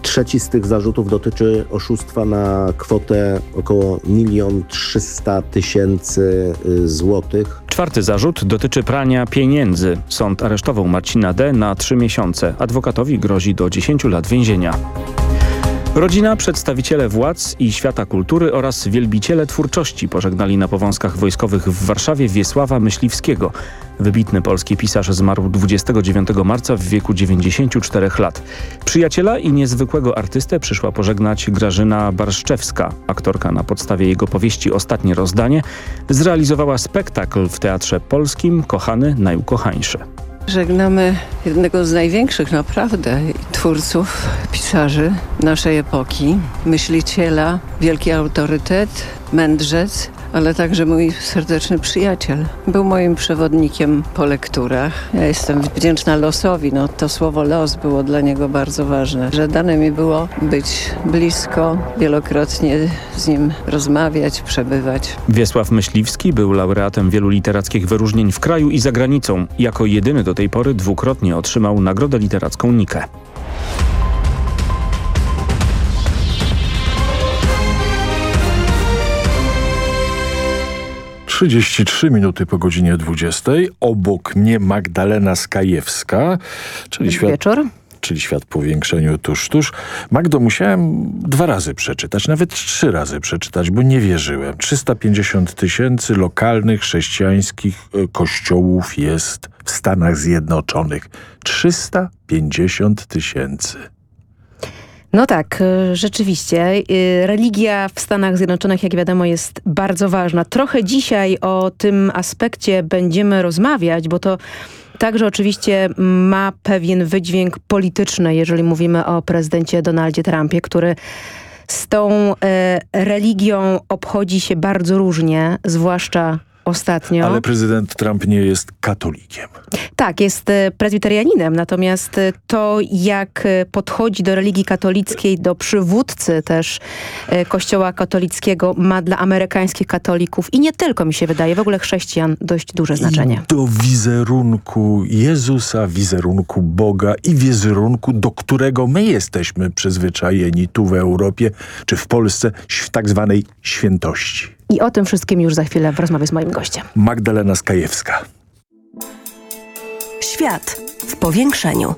Trzeci z tych zarzutów dotyczy oszustwa na kwotę około 1 300 tysięcy złotych. Czwarty zarzut dotyczy prania pieniędzy. Sąd aresztował Marcina D. na trzy miesiące. Adwokatowi grozi do 10 lat więzienia. Rodzina, przedstawiciele władz i świata kultury oraz wielbiciele twórczości pożegnali na powązkach wojskowych w Warszawie Wiesława Myśliwskiego. Wybitny polski pisarz zmarł 29 marca w wieku 94 lat. Przyjaciela i niezwykłego artystę przyszła pożegnać Grażyna Barszczewska. Aktorka na podstawie jego powieści Ostatnie rozdanie zrealizowała spektakl w Teatrze Polskim Kochany najukochańszy. Żegnamy jednego z największych naprawdę twórców, pisarzy naszej epoki, myśliciela, wielki autorytet, mędrzec, ale także mój serdeczny przyjaciel. Był moim przewodnikiem po lekturach. Ja jestem wdzięczna losowi, no to słowo los było dla niego bardzo ważne, że dane mi było być blisko, wielokrotnie z nim rozmawiać, przebywać. Wiesław Myśliwski był laureatem wielu literackich wyróżnień w kraju i za granicą. Jako jedyny do tej pory dwukrotnie otrzymał Nagrodę Literacką Nikę. 33 minuty po godzinie 20. Obok mnie Magdalena Skajewska, czyli świat, wieczór. czyli świat po większeniu tuż, tuż. Magdo, musiałem dwa razy przeczytać, nawet trzy razy przeczytać, bo nie wierzyłem. 350 tysięcy lokalnych chrześcijańskich e, kościołów jest w Stanach Zjednoczonych. 350 tysięcy. No tak, y, rzeczywiście. Y, religia w Stanach Zjednoczonych, jak wiadomo, jest bardzo ważna. Trochę dzisiaj o tym aspekcie będziemy rozmawiać, bo to także oczywiście ma pewien wydźwięk polityczny, jeżeli mówimy o prezydencie Donaldzie Trumpie, który z tą e, religią obchodzi się bardzo różnie, zwłaszcza ostatnio. Ale prezydent Trump nie jest katolikiem. Tak, jest e, prezbiterianinem, natomiast e, to jak e, podchodzi do religii katolickiej, do przywódcy też kościoła katolickiego ma dla amerykańskich katolików i nie tylko mi się wydaje, w ogóle chrześcijan dość duże znaczenie. I do wizerunku Jezusa, wizerunku Boga i wizerunku, do którego my jesteśmy przyzwyczajeni tu w Europie czy w Polsce w tak zwanej świętości. I o tym wszystkim już za chwilę w rozmowie z moim gościem. Magdalena Skajewska. Świat w powiększeniu.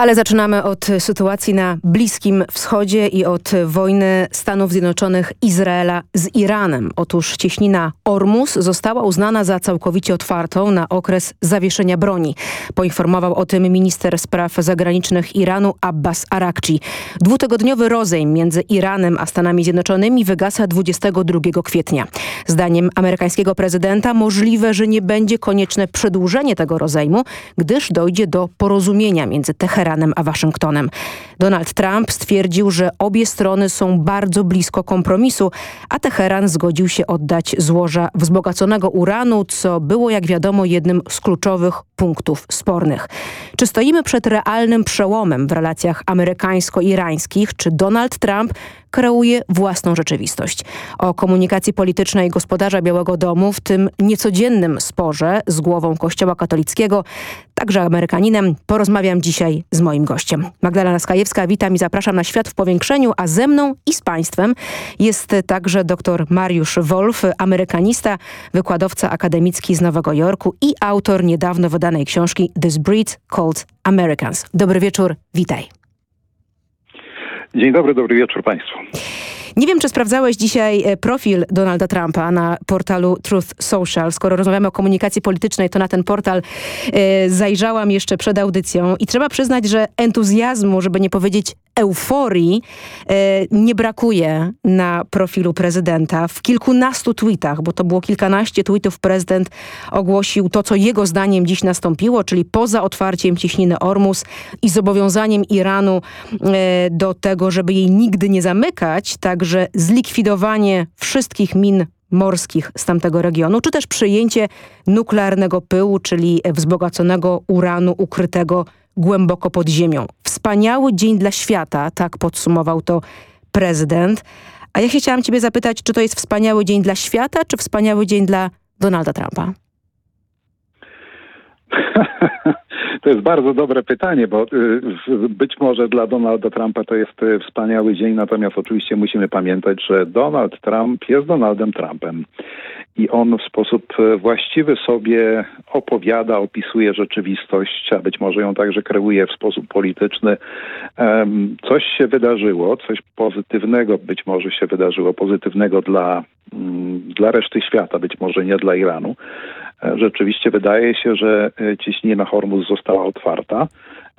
Ale zaczynamy od sytuacji na Bliskim Wschodzie i od wojny Stanów Zjednoczonych Izraela z Iranem. Otóż cieśnina Ormus została uznana za całkowicie otwartą na okres zawieszenia broni. Poinformował o tym minister spraw zagranicznych Iranu Abbas Arakci. Dwutygodniowy rozejm między Iranem a Stanami Zjednoczonymi wygasa 22 kwietnia. Zdaniem amerykańskiego prezydenta możliwe, że nie będzie konieczne przedłużenie tego rozejmu, gdyż dojdzie do porozumienia między Teheranem a Waszyngtonem. Donald Trump stwierdził, że obie strony są bardzo blisko kompromisu, a Teheran zgodził się oddać złoża wzbogaconego uranu, co było jak wiadomo jednym z kluczowych punktów spornych. Czy stoimy przed realnym przełomem w relacjach amerykańsko-irańskich, czy Donald Trump kreuje własną rzeczywistość. O komunikacji politycznej gospodarza Białego Domu w tym niecodziennym sporze z głową Kościoła katolickiego, także Amerykaninem, porozmawiam dzisiaj z moim gościem. Magdalena Skajewska, witam i zapraszam na Świat w Powiększeniu, a ze mną i z Państwem jest także dr Mariusz Wolf, amerykanista, wykładowca akademicki z Nowego Jorku i autor niedawno książki This Breed Called Americans. Dobry wieczór, witaj. Dzień dobry, dobry wieczór Państwu. Nie wiem, czy sprawdzałeś dzisiaj e, profil Donalda Trumpa na portalu Truth Social. Skoro rozmawiamy o komunikacji politycznej, to na ten portal e, zajrzałam jeszcze przed audycją i trzeba przyznać, że entuzjazmu, żeby nie powiedzieć euforii e, nie brakuje na profilu prezydenta. W kilkunastu tweetach, bo to było kilkanaście tweetów, prezydent ogłosił to, co jego zdaniem dziś nastąpiło, czyli poza otwarciem cieśniny Ormus i zobowiązaniem Iranu e, do tego, żeby jej nigdy nie zamykać, także zlikwidowanie wszystkich min morskich z tamtego regionu, czy też przyjęcie nuklearnego pyłu, czyli wzbogaconego uranu ukrytego głęboko pod ziemią. Wspaniały dzień dla świata, tak podsumował to prezydent. A ja się chciałam ciebie zapytać, czy to jest wspaniały dzień dla świata, czy wspaniały dzień dla Donalda Trumpa? To jest bardzo dobre pytanie, bo y, być może dla Donalda Trumpa to jest y, wspaniały dzień, natomiast oczywiście musimy pamiętać, że Donald Trump jest Donaldem Trumpem i on w sposób y, właściwy sobie opowiada, opisuje rzeczywistość, a być może ją także kreuje w sposób polityczny. Coś się wydarzyło, coś pozytywnego być może się wydarzyło, pozytywnego dla, mm, dla reszty świata, być może nie dla Iranu rzeczywiście wydaje się, że e, ciśnina Hormuz została otwarta,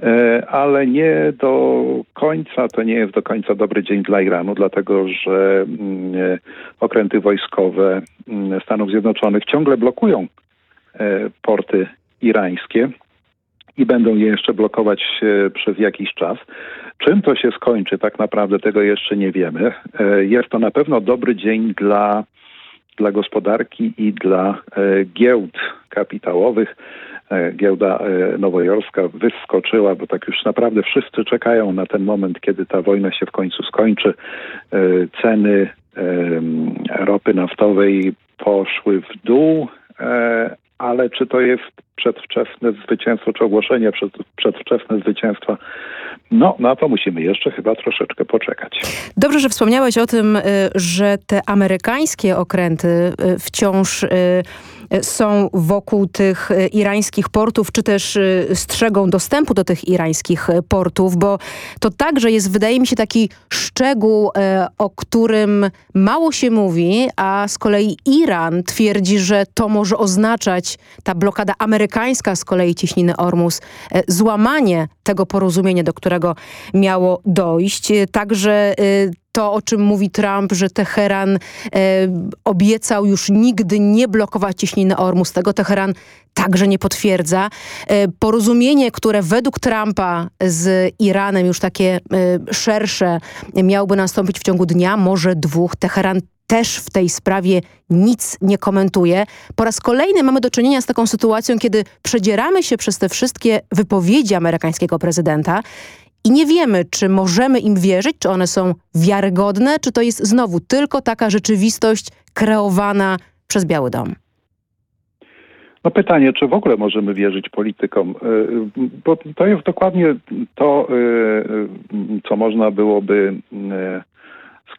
e, ale nie do końca, to nie jest do końca dobry dzień dla Iranu, dlatego że mm, e, okręty wojskowe mm, Stanów Zjednoczonych ciągle blokują porty irańskie i będą je jeszcze blokować przez jakiś czas. Czym to się skończy, tak naprawdę tego jeszcze nie wiemy. Jest to na pewno dobry dzień dla dla gospodarki i dla e, giełd kapitałowych. E, giełda e, nowojorska wyskoczyła, bo tak już naprawdę wszyscy czekają na ten moment, kiedy ta wojna się w końcu skończy. Ceny ropy naftowej poszły w dół, ale czy to jest przedwczesne zwycięstwo, czy ogłoszenie przed, przedwczesne zwycięstwa, no na to musimy jeszcze chyba troszeczkę poczekać. Dobrze, że wspomniałeś o tym, y, że te amerykańskie okręty y, wciąż y, są wokół tych irańskich portów, czy też strzegą dostępu do tych irańskich portów, bo to także jest, wydaje mi się, taki szczegół, o którym mało się mówi, a z kolei Iran twierdzi, że to może oznaczać ta blokada amerykańska z kolei cieśniny Ormus, złamanie tego porozumienia, do którego miało dojść. Także to, o czym mówi Trump, że Teheran e, obiecał już nigdy nie blokować cieśniny Ormus. Tego Teheran także nie potwierdza. E, porozumienie, które według Trumpa z Iranem, już takie e, szersze, miałoby nastąpić w ciągu dnia, może dwóch. Teheran też w tej sprawie nic nie komentuje. Po raz kolejny mamy do czynienia z taką sytuacją, kiedy przedzieramy się przez te wszystkie wypowiedzi amerykańskiego prezydenta i nie wiemy, czy możemy im wierzyć, czy one są wiarygodne, czy to jest znowu tylko taka rzeczywistość kreowana przez Biały Dom. No pytanie, czy w ogóle możemy wierzyć politykom? E, bo to jest dokładnie to, e, co można byłoby e,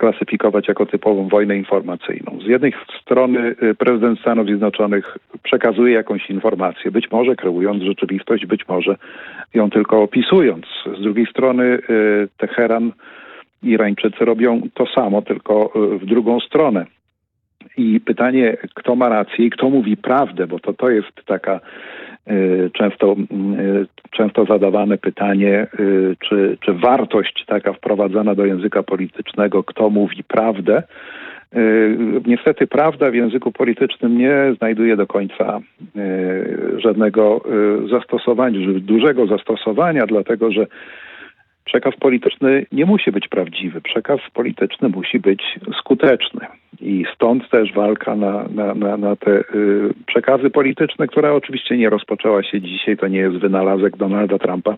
sklasyfikować jako typową wojnę informacyjną. Z jednej strony prezydent Stanów Zjednoczonych przekazuje jakąś informację, być może kreując rzeczywistość, być może ją tylko opisując. Z drugiej strony Teheran Irańczycy robią to samo, tylko w drugą stronę. I pytanie, kto ma rację i kto mówi prawdę, bo to, to jest taka y, często, y, często zadawane pytanie, y, czy, czy wartość taka wprowadzana do języka politycznego, kto mówi prawdę. Niestety prawda w języku politycznym nie znajduje do końca żadnego zastosowania, dużego zastosowania, dlatego że przekaz polityczny nie musi być prawdziwy. Przekaz polityczny musi być skuteczny. I stąd też walka na, na, na, na te y, przekazy polityczne, która oczywiście nie rozpoczęła się dzisiaj. To nie jest wynalazek Donalda Trumpa.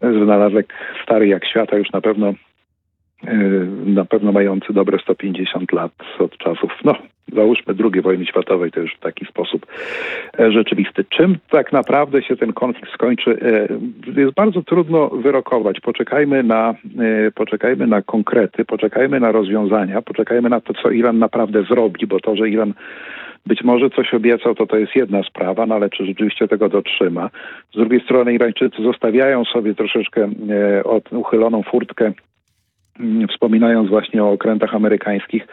To jest wynalazek stary jak świata, już na pewno na pewno mający dobre 150 lat od czasów, no załóżmy II wojny światowej, to już w taki sposób e, rzeczywisty. Czym tak naprawdę się ten konflikt skończy, e, jest bardzo trudno wyrokować. Poczekajmy na, e, poczekajmy na konkrety, poczekajmy na rozwiązania, poczekajmy na to, co Iran naprawdę zrobi, bo to, że Iran być może coś obiecał, to to jest jedna sprawa, no ale czy rzeczywiście tego dotrzyma. Z drugiej strony Irańczycy zostawiają sobie troszeczkę od uchyloną furtkę wspominając właśnie o okrętach amerykańskich,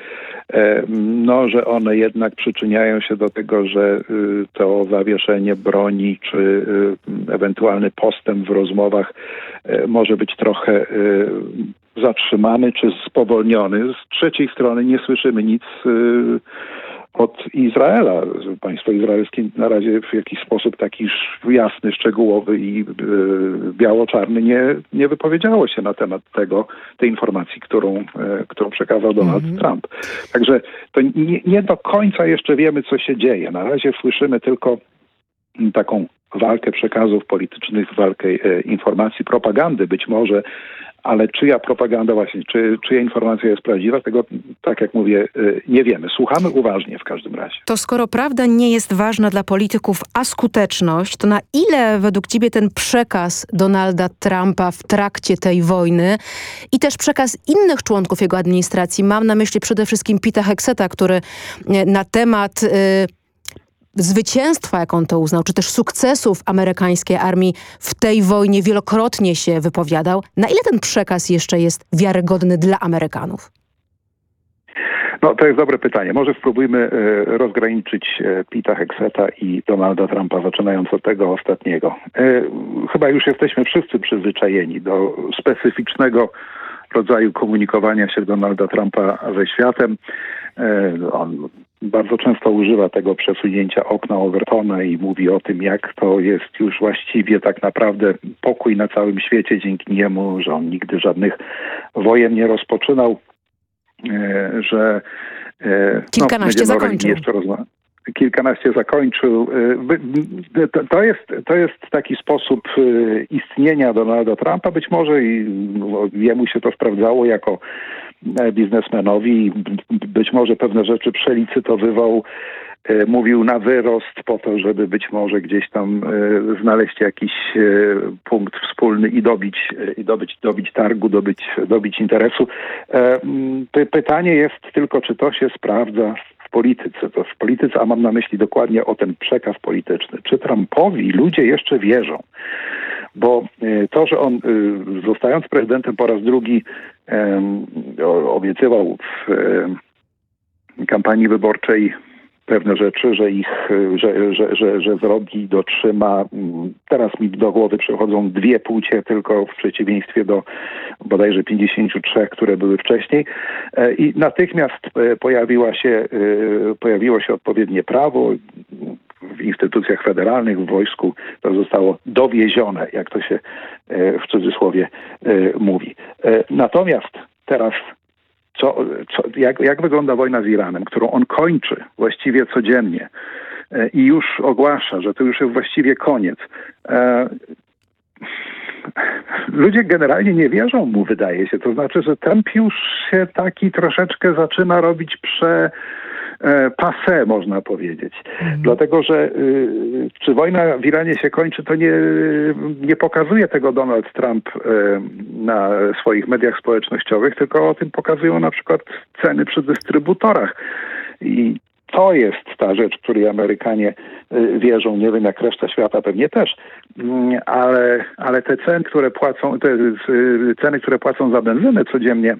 e, no, że one jednak przyczyniają się do tego, że y, to zawieszenie broni czy y, ewentualny postęp w rozmowach e, może być trochę y, zatrzymany czy spowolniony. Z trzeciej strony nie słyszymy nic od Izraela. Państwo izraelskie na razie w jakiś sposób taki jasny, szczegółowy i yy, biało-czarny nie, nie wypowiedziało się na temat tego, tej informacji, którą, yy, którą przekazał Donald mm -hmm. Trump. Także to nie, nie do końca jeszcze wiemy, co się dzieje. Na razie słyszymy tylko taką walkę przekazów politycznych, walkę e, informacji, propagandy być może ale czyja propaganda właśnie, czy, czyja informacja jest prawdziwa, tego, tak jak mówię, y, nie wiemy. Słuchamy uważnie w każdym razie. To skoro prawda nie jest ważna dla polityków, a skuteczność, to na ile według ciebie ten przekaz Donalda Trumpa w trakcie tej wojny i też przekaz innych członków jego administracji, mam na myśli przede wszystkim Pita Hexeta, który y, na temat... zwycięstwa, jak on to uznał, czy też sukcesów amerykańskiej armii w tej wojnie wielokrotnie się wypowiadał. Na ile ten przekaz jeszcze jest wiarygodny dla Amerykanów? No, to jest dobre pytanie. Może spróbujmy e, rozgraniczyć e, Pita Hexeta i Donalda Trumpa, zaczynając od tego ostatniego. E, chyba już jesteśmy wszyscy przyzwyczajeni do specyficznego rodzaju komunikowania się Donalda Trumpa ze światem. On bardzo często używa tego przesunięcia okna Overtona i mówi o tym, jak to jest już właściwie tak naprawdę pokój na całym świecie dzięki niemu, że on nigdy żadnych wojen nie rozpoczynał, e, że e, kilkanaście no, zakończył. Jeszcze kilkanaście zakończył. E, to jest, to jest taki sposób istnienia Donalda Trumpa. Być może i no, jemu się to sprawdzało jako E, biznesmenowi. Być może pewne rzeczy przelicytowywał, e, mówił na wyrost po to, żeby być może gdzieś tam e, znaleźć jakiś punkt wspólny i dobić, i dobić, dobić targu, dobić, dobić interesu. Pytanie jest tylko, czy to się sprawdza w polityce. To w polityce, a mam na myśli dokładnie o ten przekaz polityczny. Czy Trumpowi ludzie jeszcze wierzą? bo e, to, że on e, zostając prezydentem po raz drugi obiecywał w kampanii wyborczej pewne rzeczy, że ich, że, że, że, że zrobi, dotrzyma. Teraz mi do głowy przychodzą dwie płcie, tylko w przeciwieństwie do bodajże 53, które były wcześniej. E, I natychmiast pojawiła się, pojawiło się odpowiednie prawo, w instytucjach federalnych, w wojsku to zostało dowiezione, jak to się e, w cudzysłowie e, mówi. E, natomiast teraz co, co, jak, jak wygląda wojna z Iranem, którą on kończy właściwie codziennie i już ogłasza, że to już jest właściwie koniec. Ludzie generalnie nie wierzą mu, wydaje się. To znaczy, że temp już się taki troszeczkę zaczyna robić prze e, passe, można powiedzieć. Mhm. Dlatego, że y, czy wojna w Iranie się kończy, to nie, nie pokazuje tego Donald Trump y, na swoich mediach społecznościowych, tylko o tym pokazują na przykład ceny przy dystrybutorach. I to jest ta rzecz, której Amerykanie y, wierzą, nie wiem jak reszta świata pewnie też, mm, ale, ale te ceny, które płacą, te ceny, które płacą za benzynę codziennie,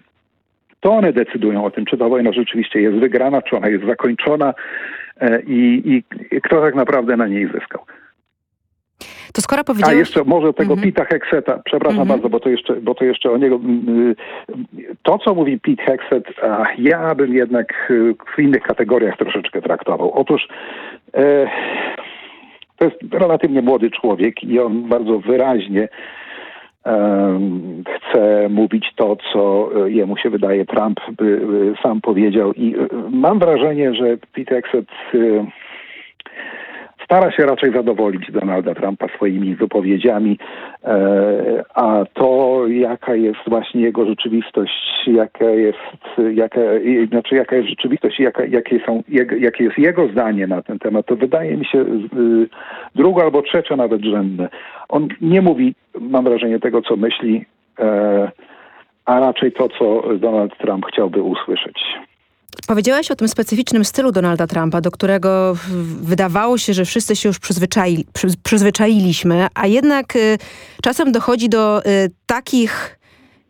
to one decydują o tym, czy ta wojna rzeczywiście jest wygrana, czy ona jest zakończona e, i, i, kto tak naprawdę na niej zyskał. To skoro powiedziałeś... A jeszcze może tego mm -hmm. Pita Hexeta, przepraszam mm -hmm. bardzo, bo to, jeszcze, bo to jeszcze o niego... To, co mówi Pete Hexet, ja bym jednak y, w innych kategoriach troszeczkę traktował. Otóż e, to jest relatywnie młody człowiek i on bardzo wyraźnie chce mówić to, co e, jemu się wydaje Trump by sam powiedział. I e, mam wrażenie, że Pete Hexet stara się raczej zadowolić Donalda Trumpa swoimi wypowiedziami, e, a to jaka jest właśnie jego rzeczywistość, jaka jest, jaka, znaczy jaka jest rzeczywistość jaka, jakie, są, jakie jest jego zdanie na ten temat, to wydaje mi się y, drugo albo trzecie nawet rzędne. On nie mówi, mam wrażenie, tego, co myśli, e, a raczej to, co Donald Trump chciałby usłyszeć. Powiedziałaś o tym specyficznym stylu Donalda Trumpa, do którego wydawało się, że wszyscy się już przyzwyczaili, przyzwyczailiśmy, a jednak y, czasem dochodzi do y, takich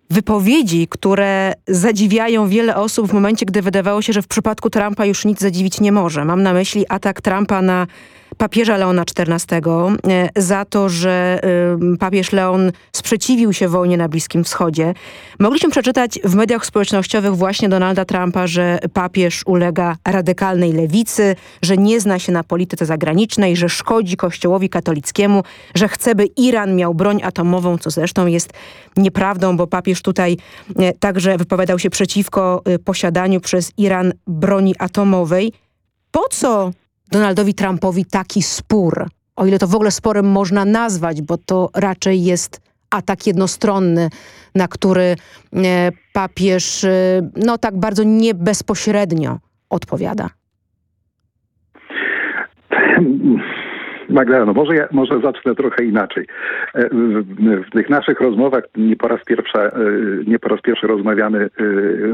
wypowiedzi, które zadziwiają wiele osób w momencie, gdy wydawało się, że w przypadku Trumpa już nic zadziwić nie może. Mam na myśli atak Trumpa na papieża Leona XIV e, za to, że papież Leon sprzeciwił się wojnie na Bliskim Wschodzie. Mogliśmy przeczytać w mediach społecznościowych właśnie Donalda Trumpa, że papież ulega radykalnej lewicy, że nie zna się na polityce zagranicznej, że szkodzi kościołowi katolickiemu, że chce, by Iran miał broń atomową, co zresztą jest nieprawdą, bo papież tutaj e, także wypowiadał się przeciwko e, posiadaniu przez Iran broni atomowej. Po co Donaldowi Trumpowi taki spór, o ile to w ogóle sporem można nazwać, bo to raczej jest atak jednostronny, na który e, papież e, no tak bardzo nie bezpośrednio odpowiada. Magdaleno, może, ja, może zacznę trochę inaczej. E, w, tych naszych rozmowach nie po raz pierwszy, nie po raz pierwszy rozmawiamy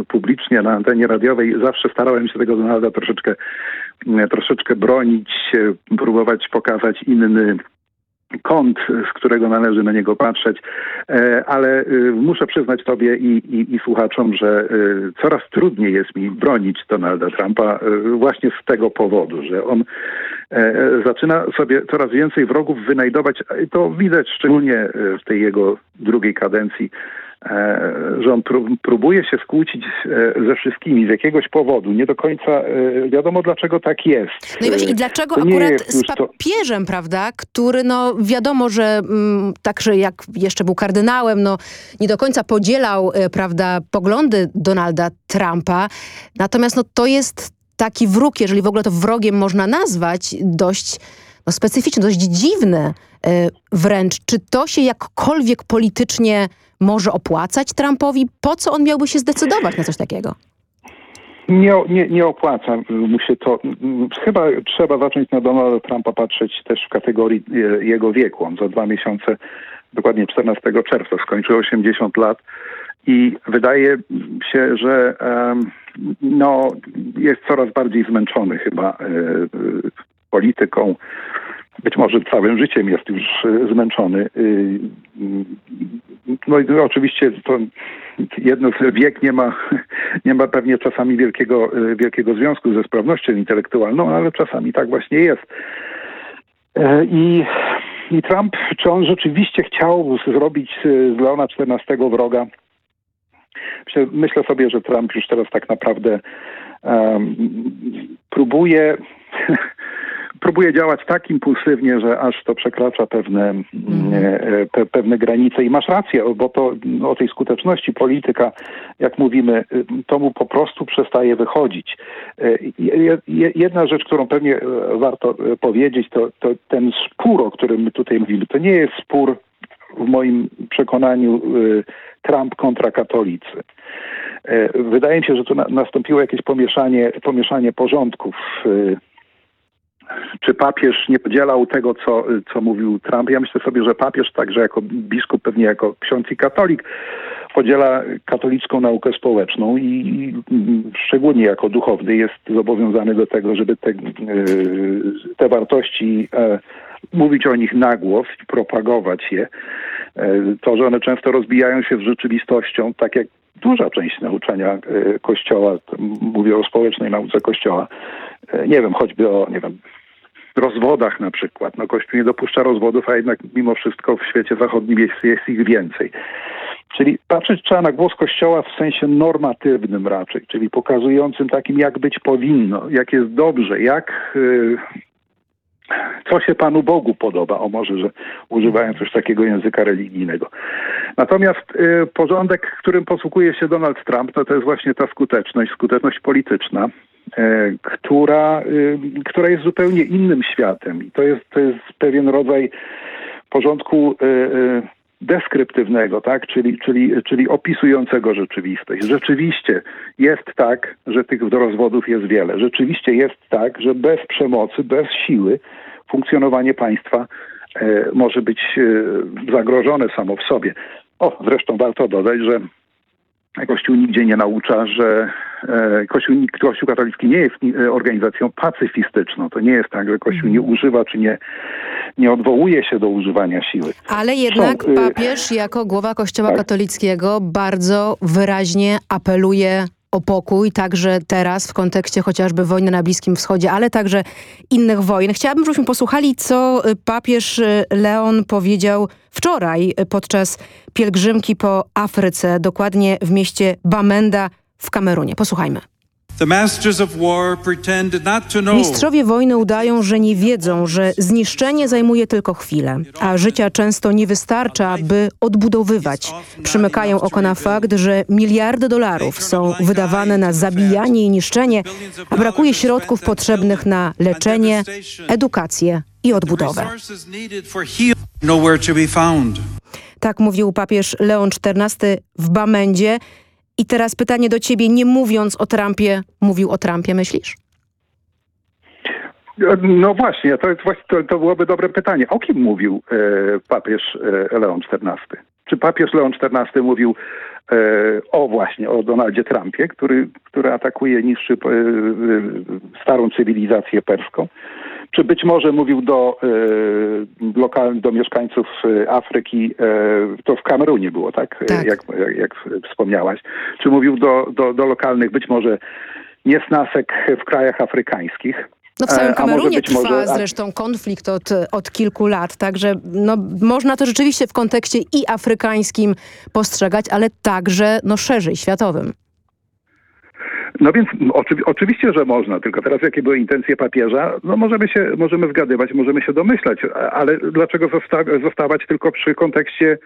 publicznie na antenie radiowej. Zawsze starałem się tego Donalda troszeczkę E, troszeczkę bronić, próbować pokazać inny kąt, z którego należy na niego patrzeć, e, ale e, muszę przyznać Tobie i, i, i, słuchaczom, że coraz trudniej jest mi bronić Donalda Trumpa właśnie z tego powodu, że on zaczyna sobie coraz więcej wrogów wynajdować. To widać szczególnie w tej jego drugiej kadencji E, że on próbuje się skłócić e, ze wszystkimi z jakiegoś powodu. Nie do końca e, wiadomo, dlaczego tak jest. No i właśnie, i dlaczego to akurat z papieżem, to... prawda, który no wiadomo, że mm, także jak jeszcze był kardynałem, no nie do końca podzielał, prawda, poglądy Donalda Trumpa. Natomiast no to jest taki wróg, jeżeli w ogóle to wrogiem można nazwać, dość no, specyficzny, dość dziwny wręcz. Czy to się jakkolwiek politycznie może opłacać Trumpowi? Po co on miałby się zdecydować na coś takiego? Nie, nie, nie opłaca mu się to. Chyba trzeba zacząć na Donalda Trumpa patrzeć też w kategorii e, jego wieku. On za dwa miesiące, dokładnie 14 czerwca, skończył 80 lat i wydaje się, że um, no, jest coraz bardziej zmęczony chyba e, polityką być może całym życiem jest już e, zmęczony. Y, no i oczywiście to jedno wiek nie ma, nie ma pewnie czasami wielkiego, e, wielkiego związku ze sprawnością intelektualną, ale czasami tak właśnie jest. E, I, I Trump, czy on rzeczywiście chciał zrobić z Leona XIV wroga? Myślę, sobie, że Trump już teraz tak naprawdę um, próbuje próbuje działać tak impulsywnie, że aż to przekracza pewne, mm. pe, pewne granice. I masz rację, bo to o tej skuteczności polityka, jak mówimy, to mu po prostu przestaje wychodzić. E, jedna rzecz, którą pewnie e, warto powiedzieć, to, to ten spór, o którym my tutaj mówimy, to nie jest spór w moim przekonaniu Trump kontra katolicy. Wydaje mi się, że tu na, nastąpiło jakieś pomieszanie, pomieszanie porządków czy papież nie podzielał tego, co, co mówił Trump. Ja myślę sobie, że papież także jako biskup, pewnie jako ksiądz i katolik, podziela katolicką naukę społeczną i szczególnie jako duchowny jest zobowiązany do tego, żeby te, te wartości mówić o nich na głos propagować je. To, że one często rozbijają się z rzeczywistością, tak jak duża część nauczania Kościoła, mówię o społecznej nauce Kościoła, nie wiem, choćby o, nie wiem, rozwodach na przykład. No Kościół nie dopuszcza rozwodów, a jednak mimo wszystko w świecie zachodnim jest, jest ich więcej. Czyli patrzeć trzeba na głos Kościoła w sensie normatywnym raczej, czyli pokazującym takim, jak być powinno, jak jest dobrze, jak... Co się Panu Bogu podoba, o może, że używając już takiego języka religijnego. Natomiast y, porządek, którym posługuje się Donald Trump, no to jest właśnie ta skuteczność, skuteczność polityczna, y, która, y, która jest zupełnie innym światem i to jest, to jest pewien rodzaj porządku deskryptywnego, tak? czyli, czyli, czyli opisującego rzeczywistość. Rzeczywiście jest tak, że tych rozwodów jest wiele. Rzeczywiście jest tak, że bez przemocy, bez siły funkcjonowanie państwa e, może być e, zagrożone samo w sobie. O, zresztą warto dodać, że Kościół nigdzie nie naucza, że e, Kościół, Kościół katolicki nie jest organizacją pacyfistyczną. To nie jest tak, że Kościół nie używa czy nie, nie odwołuje się do używania siły. Ale jednak Są, papież jako głowa Kościoła tak? katolickiego bardzo wyraźnie apeluje o pokój, także teraz w kontekście chociażby wojny na Bliskim Wschodzie, ale także innych wojen. Chciałabym, żebyśmy posłuchali, co papież Leon powiedział wczoraj podczas pielgrzymki po Afryce, dokładnie w mieście Bamenda w Kamerunie. Posłuchajmy. Mistrzowie wojny udają, że nie wiedzą, że zniszczenie zajmuje tylko chwilę, a życia często nie wystarcza, by odbudowywać. Przymykają oko na fakt, że miliardy dolarów są wydawane na zabijanie i niszczenie, a brakuje środków potrzebnych na leczenie, edukację i odbudowę. Tak mówił papież Leon XIV w Bamendzie. I teraz pytanie do ciebie, nie mówiąc o Trumpie, mówił o Trumpie, myślisz? No właśnie, to, jest, to, to byłoby dobre pytanie. O kim mówił e, papież e, Leon XIV? Czy papież Leon XIV mówił e, o właśnie, o Donaldzie Trumpie, który, który atakuje, niszczy e, e, starą cywilizację perską? Czy być może mówił do, e, lokal, do mieszkańców e, Afryki, e, to w Kamerunie było, tak? tak. Jak, jak, jak wspomniałaś. Czy mówił do, do, do lokalnych, być może niesnasek w krajach afrykańskich? No w całym Kamerunie trwa może... zresztą konflikt od, od kilku lat, także no, można to rzeczywiście w kontekście i afrykańskim postrzegać, ale także no, szerzej, światowym. No więc oczywi oczywiście, że można, tylko teraz jakie były intencje papieża, no możemy się, możemy zgadywać, możemy się domyślać, ale dlaczego zosta zostawać tylko przy kontekście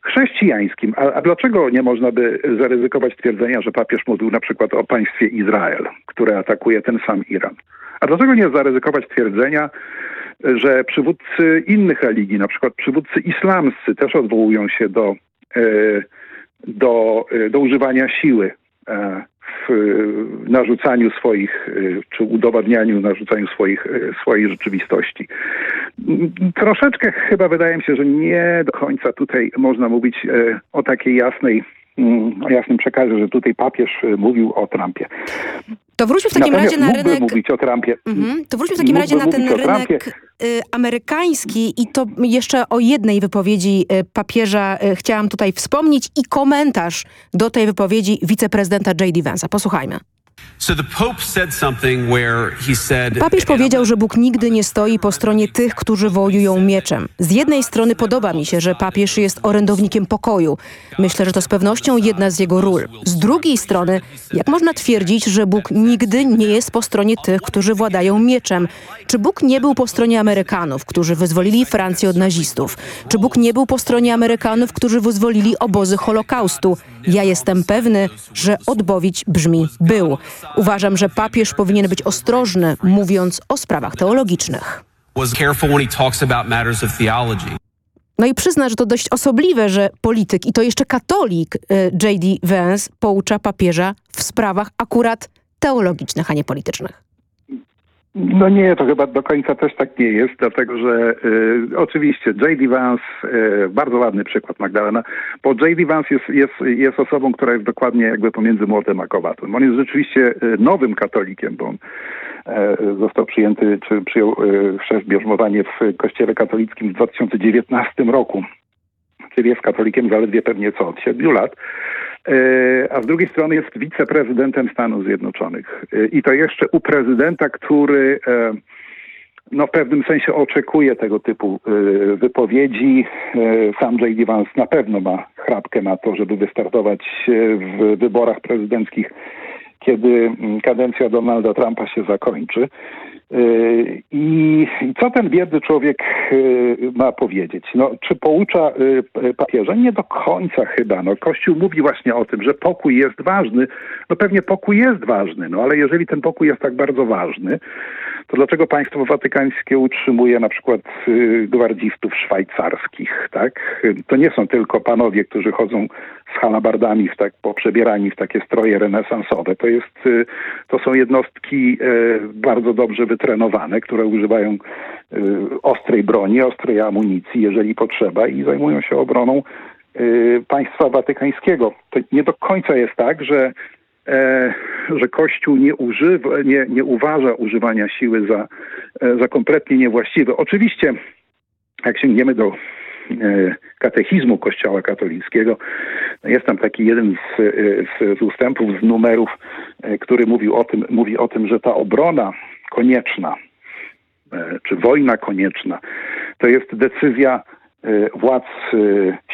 chrześcijańskim? A, a, dlaczego nie można by zaryzykować twierdzenia, że papież mówił na przykład o państwie Izrael, które atakuje ten sam Iran? A dlaczego nie zaryzykować twierdzenia, że przywódcy innych religii, na przykład przywódcy islamscy też odwołują się do, e, do, e, do używania siły w narzucaniu swoich, czy udowadnianiu, narzucaniu swoich, swojej rzeczywistości. Troszeczkę chyba wydaje mi się, że nie do końca tutaj można mówić e, o takiej jasnej mm, o jasnym przekazie, że tutaj papież mówił o Trumpie. To wróćmy w takim Natomiast razie na rynek... mówić o Trumpie. Mhm. To wróćmy w takim razie na ten rynek y, amerykański i to jeszcze o jednej wypowiedzi y, papieża y, chciałam tutaj wspomnieć i komentarz do tej wypowiedzi wiceprezydenta J.D. Vance'a. Posłuchajmy. Papież powiedział, że Bóg nigdy nie stoi po stronie tych, którzy wojują mieczem. Z jednej strony podoba mi się, że papież jest orędownikiem pokoju. Myślę, że to z pewnością jedna z jego ról. Z drugiej strony, jak można twierdzić, że Bóg nigdy nie jest po stronie tych, którzy władają mieczem? Czy Bóg nie był po stronie Amerykanów, którzy wyzwolili Francję od nazistów? Czy Bóg nie był po stronie Amerykanów, którzy wyzwolili obozy Holokaustu? Ja jestem pewny, że odpowiedź brzmi był. Uważam, że papież powinien być ostrożny, mówiąc o sprawach teologicznych. No i przyzna, że to dość osobliwe, że polityk i to jeszcze katolik y, J.D. Vance poucza papieża w sprawach akurat teologicznych, a nie politycznych. No nie, to chyba do końca też tak nie jest, dlatego że y, oczywiście J.D. Vance, y, bardzo ładny przykład Magdalena, bo J.D. Vance jest, jest, jest osobą, która jest dokładnie jakby pomiędzy młotem a kowatem. On jest rzeczywiście y, nowym katolikiem, bo on y, został przyjęty, czy przyjął y, chrzest bierzmowanie w kościele katolickim w 2019 roku, czyli jest katolikiem zaledwie pewnie co, od 7 lat. E, a z drugiej strony jest wiceprezydentem Stanów Zjednoczonych. E, I to jeszcze u prezydenta, który e, no, w pewnym sensie oczekuje tego typu wypowiedzi. Sam J.D. Vance na pewno ma chrapkę na to, żeby wystartować w wyborach prezydenckich, kiedy kadencja Donalda Trumpa się zakończy. Y, I co ten biedny człowiek y, ma powiedzieć? No, czy poucza y, papieża? Nie do końca chyba. No, Kościół mówi właśnie o tym, że pokój jest ważny. No pewnie pokój jest ważny, no ale jeżeli ten pokój jest tak bardzo ważny, to dlaczego państwo watykańskie utrzymuje na przykład gwardzistów szwajcarskich, tak? To nie są tylko panowie, którzy chodzą z halabardami w tak, poprzebierani w takie stroje renesansowe. To jest, to są jednostki bardzo dobrze wytrenowane, które używają y, ostrej broni, ostrej amunicji, jeżeli potrzeba i zajmują się obroną y, państwa watykańskiego. To nie do końca jest tak, że, e, że Kościół nie, używa, nie, nie uważa używania siły za, e, za kompletnie niewłaściwe. Oczywiście, jak sięgniemy do katechizmu Kościoła katolickiego. Jest tam taki jeden z, z, z ustępów, z numerów, który mówił o tym, mówi o tym, że ta obrona konieczna, e, czy wojna konieczna, to jest decyzja e, władz e,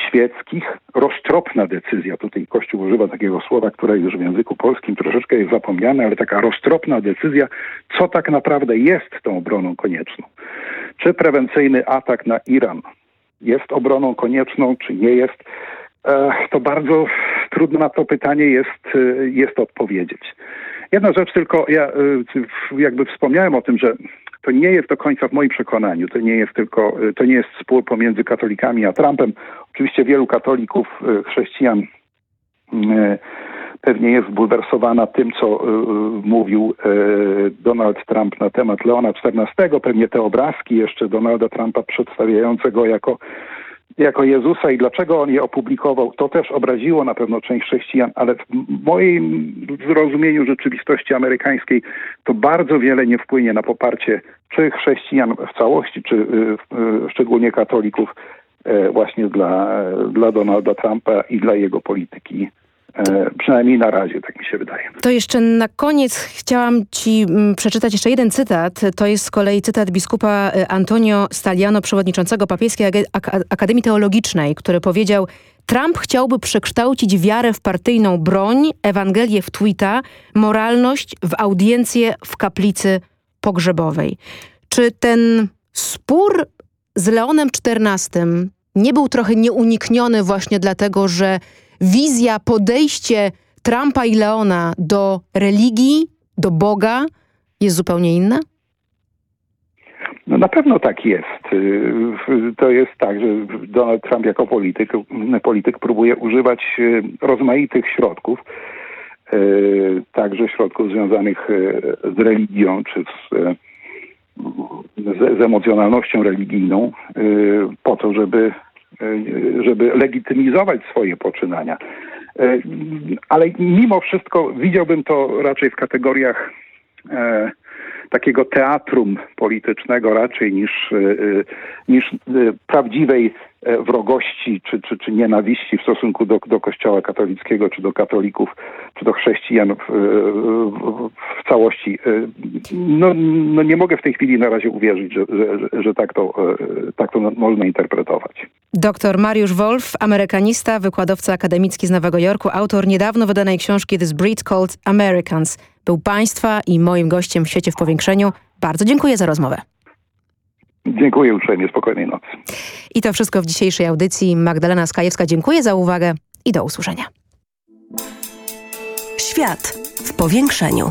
świeckich, roztropna decyzja. Tutaj Kościół używa takiego słowa, które już w języku polskim troszeczkę jest zapomniane, ale taka roztropna decyzja, co tak naprawdę jest tą obroną konieczną. Czy prewencyjny atak na Iran jest obroną konieczną, czy nie jest? To bardzo trudno na to pytanie jest, jest odpowiedzieć. Jedna rzecz tylko, ja y, jakby wspomniałem o tym, że to nie jest do końca w moim przekonaniu, to nie jest tylko, to nie jest spór pomiędzy katolikami a Trumpem. Oczywiście wielu katolików, chrześcijan pewnie jest zbulwersowana tym, co mówił Donald Trump na temat Leona XIV. Pewnie te obrazki jeszcze Donalda Trumpa przedstawiającego jako jako Jezusa i dlaczego on je opublikował, to też obraziło na pewno część chrześcijan, ale w moim zrozumieniu rzeczywistości amerykańskiej to bardzo wiele nie wpłynie na poparcie czy chrześcijan w całości, czy szczególnie katolików e, właśnie dla, dla Donalda Trumpa i dla jego polityki E, przynajmniej na razie, tak mi się wydaje. To jeszcze na koniec chciałam ci mm, przeczytać jeszcze jeden cytat. To jest z kolei cytat biskupa e, Antonio Staliano, przewodniczącego Papieskiej Akademii Teologicznej, który powiedział Trump chciałby przekształcić wiarę w partyjną broń, Ewangelię w tweeta, moralność w audiencję w kaplicy pogrzebowej. Czy ten spór z Leonem XIV nie był trochę nieunikniony właśnie dlatego, że wizja, podejście Trumpa i Leona do religii, do Boga jest zupełnie inna? No na pewno tak jest. To jest tak, że Donald Trump jako polityk, polityk próbuje używać rozmaitych środków, także środków związanych z religią czy z, z, z emocjonalnością religijną, po to, żeby żeby legitymizować swoje poczynania. E, ale mimo wszystko widziałbym to raczej w kategoriach e, takiego teatrum politycznego raczej niż, niż prawdziwej wrogości czy, czy, czy nienawiści w stosunku do, do Kościoła katolickiego, czy do katolików, czy do chrześcijan w, w, w całości. No, no nie mogę w tej chwili na razie uwierzyć, że, że, że tak, to, tak to można interpretować. Doktor Mariusz Wolf, amerykanista, wykładowca akademicki z Nowego Jorku, autor niedawno wydanej książki This Breed Called Americans. Był Państwa i moim gościem w Świecie w Powiększeniu. Bardzo dziękuję za rozmowę. Dziękuję uprzejmie, spokojnej nocy. I to wszystko w dzisiejszej audycji. Magdalena Skajewska, dziękuję za uwagę i do usłyszenia. Świat w Powiększeniu.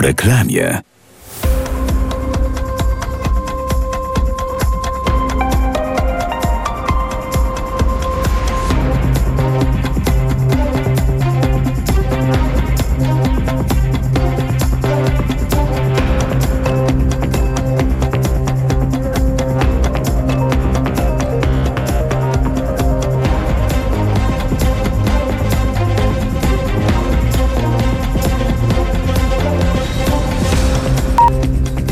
reklamie.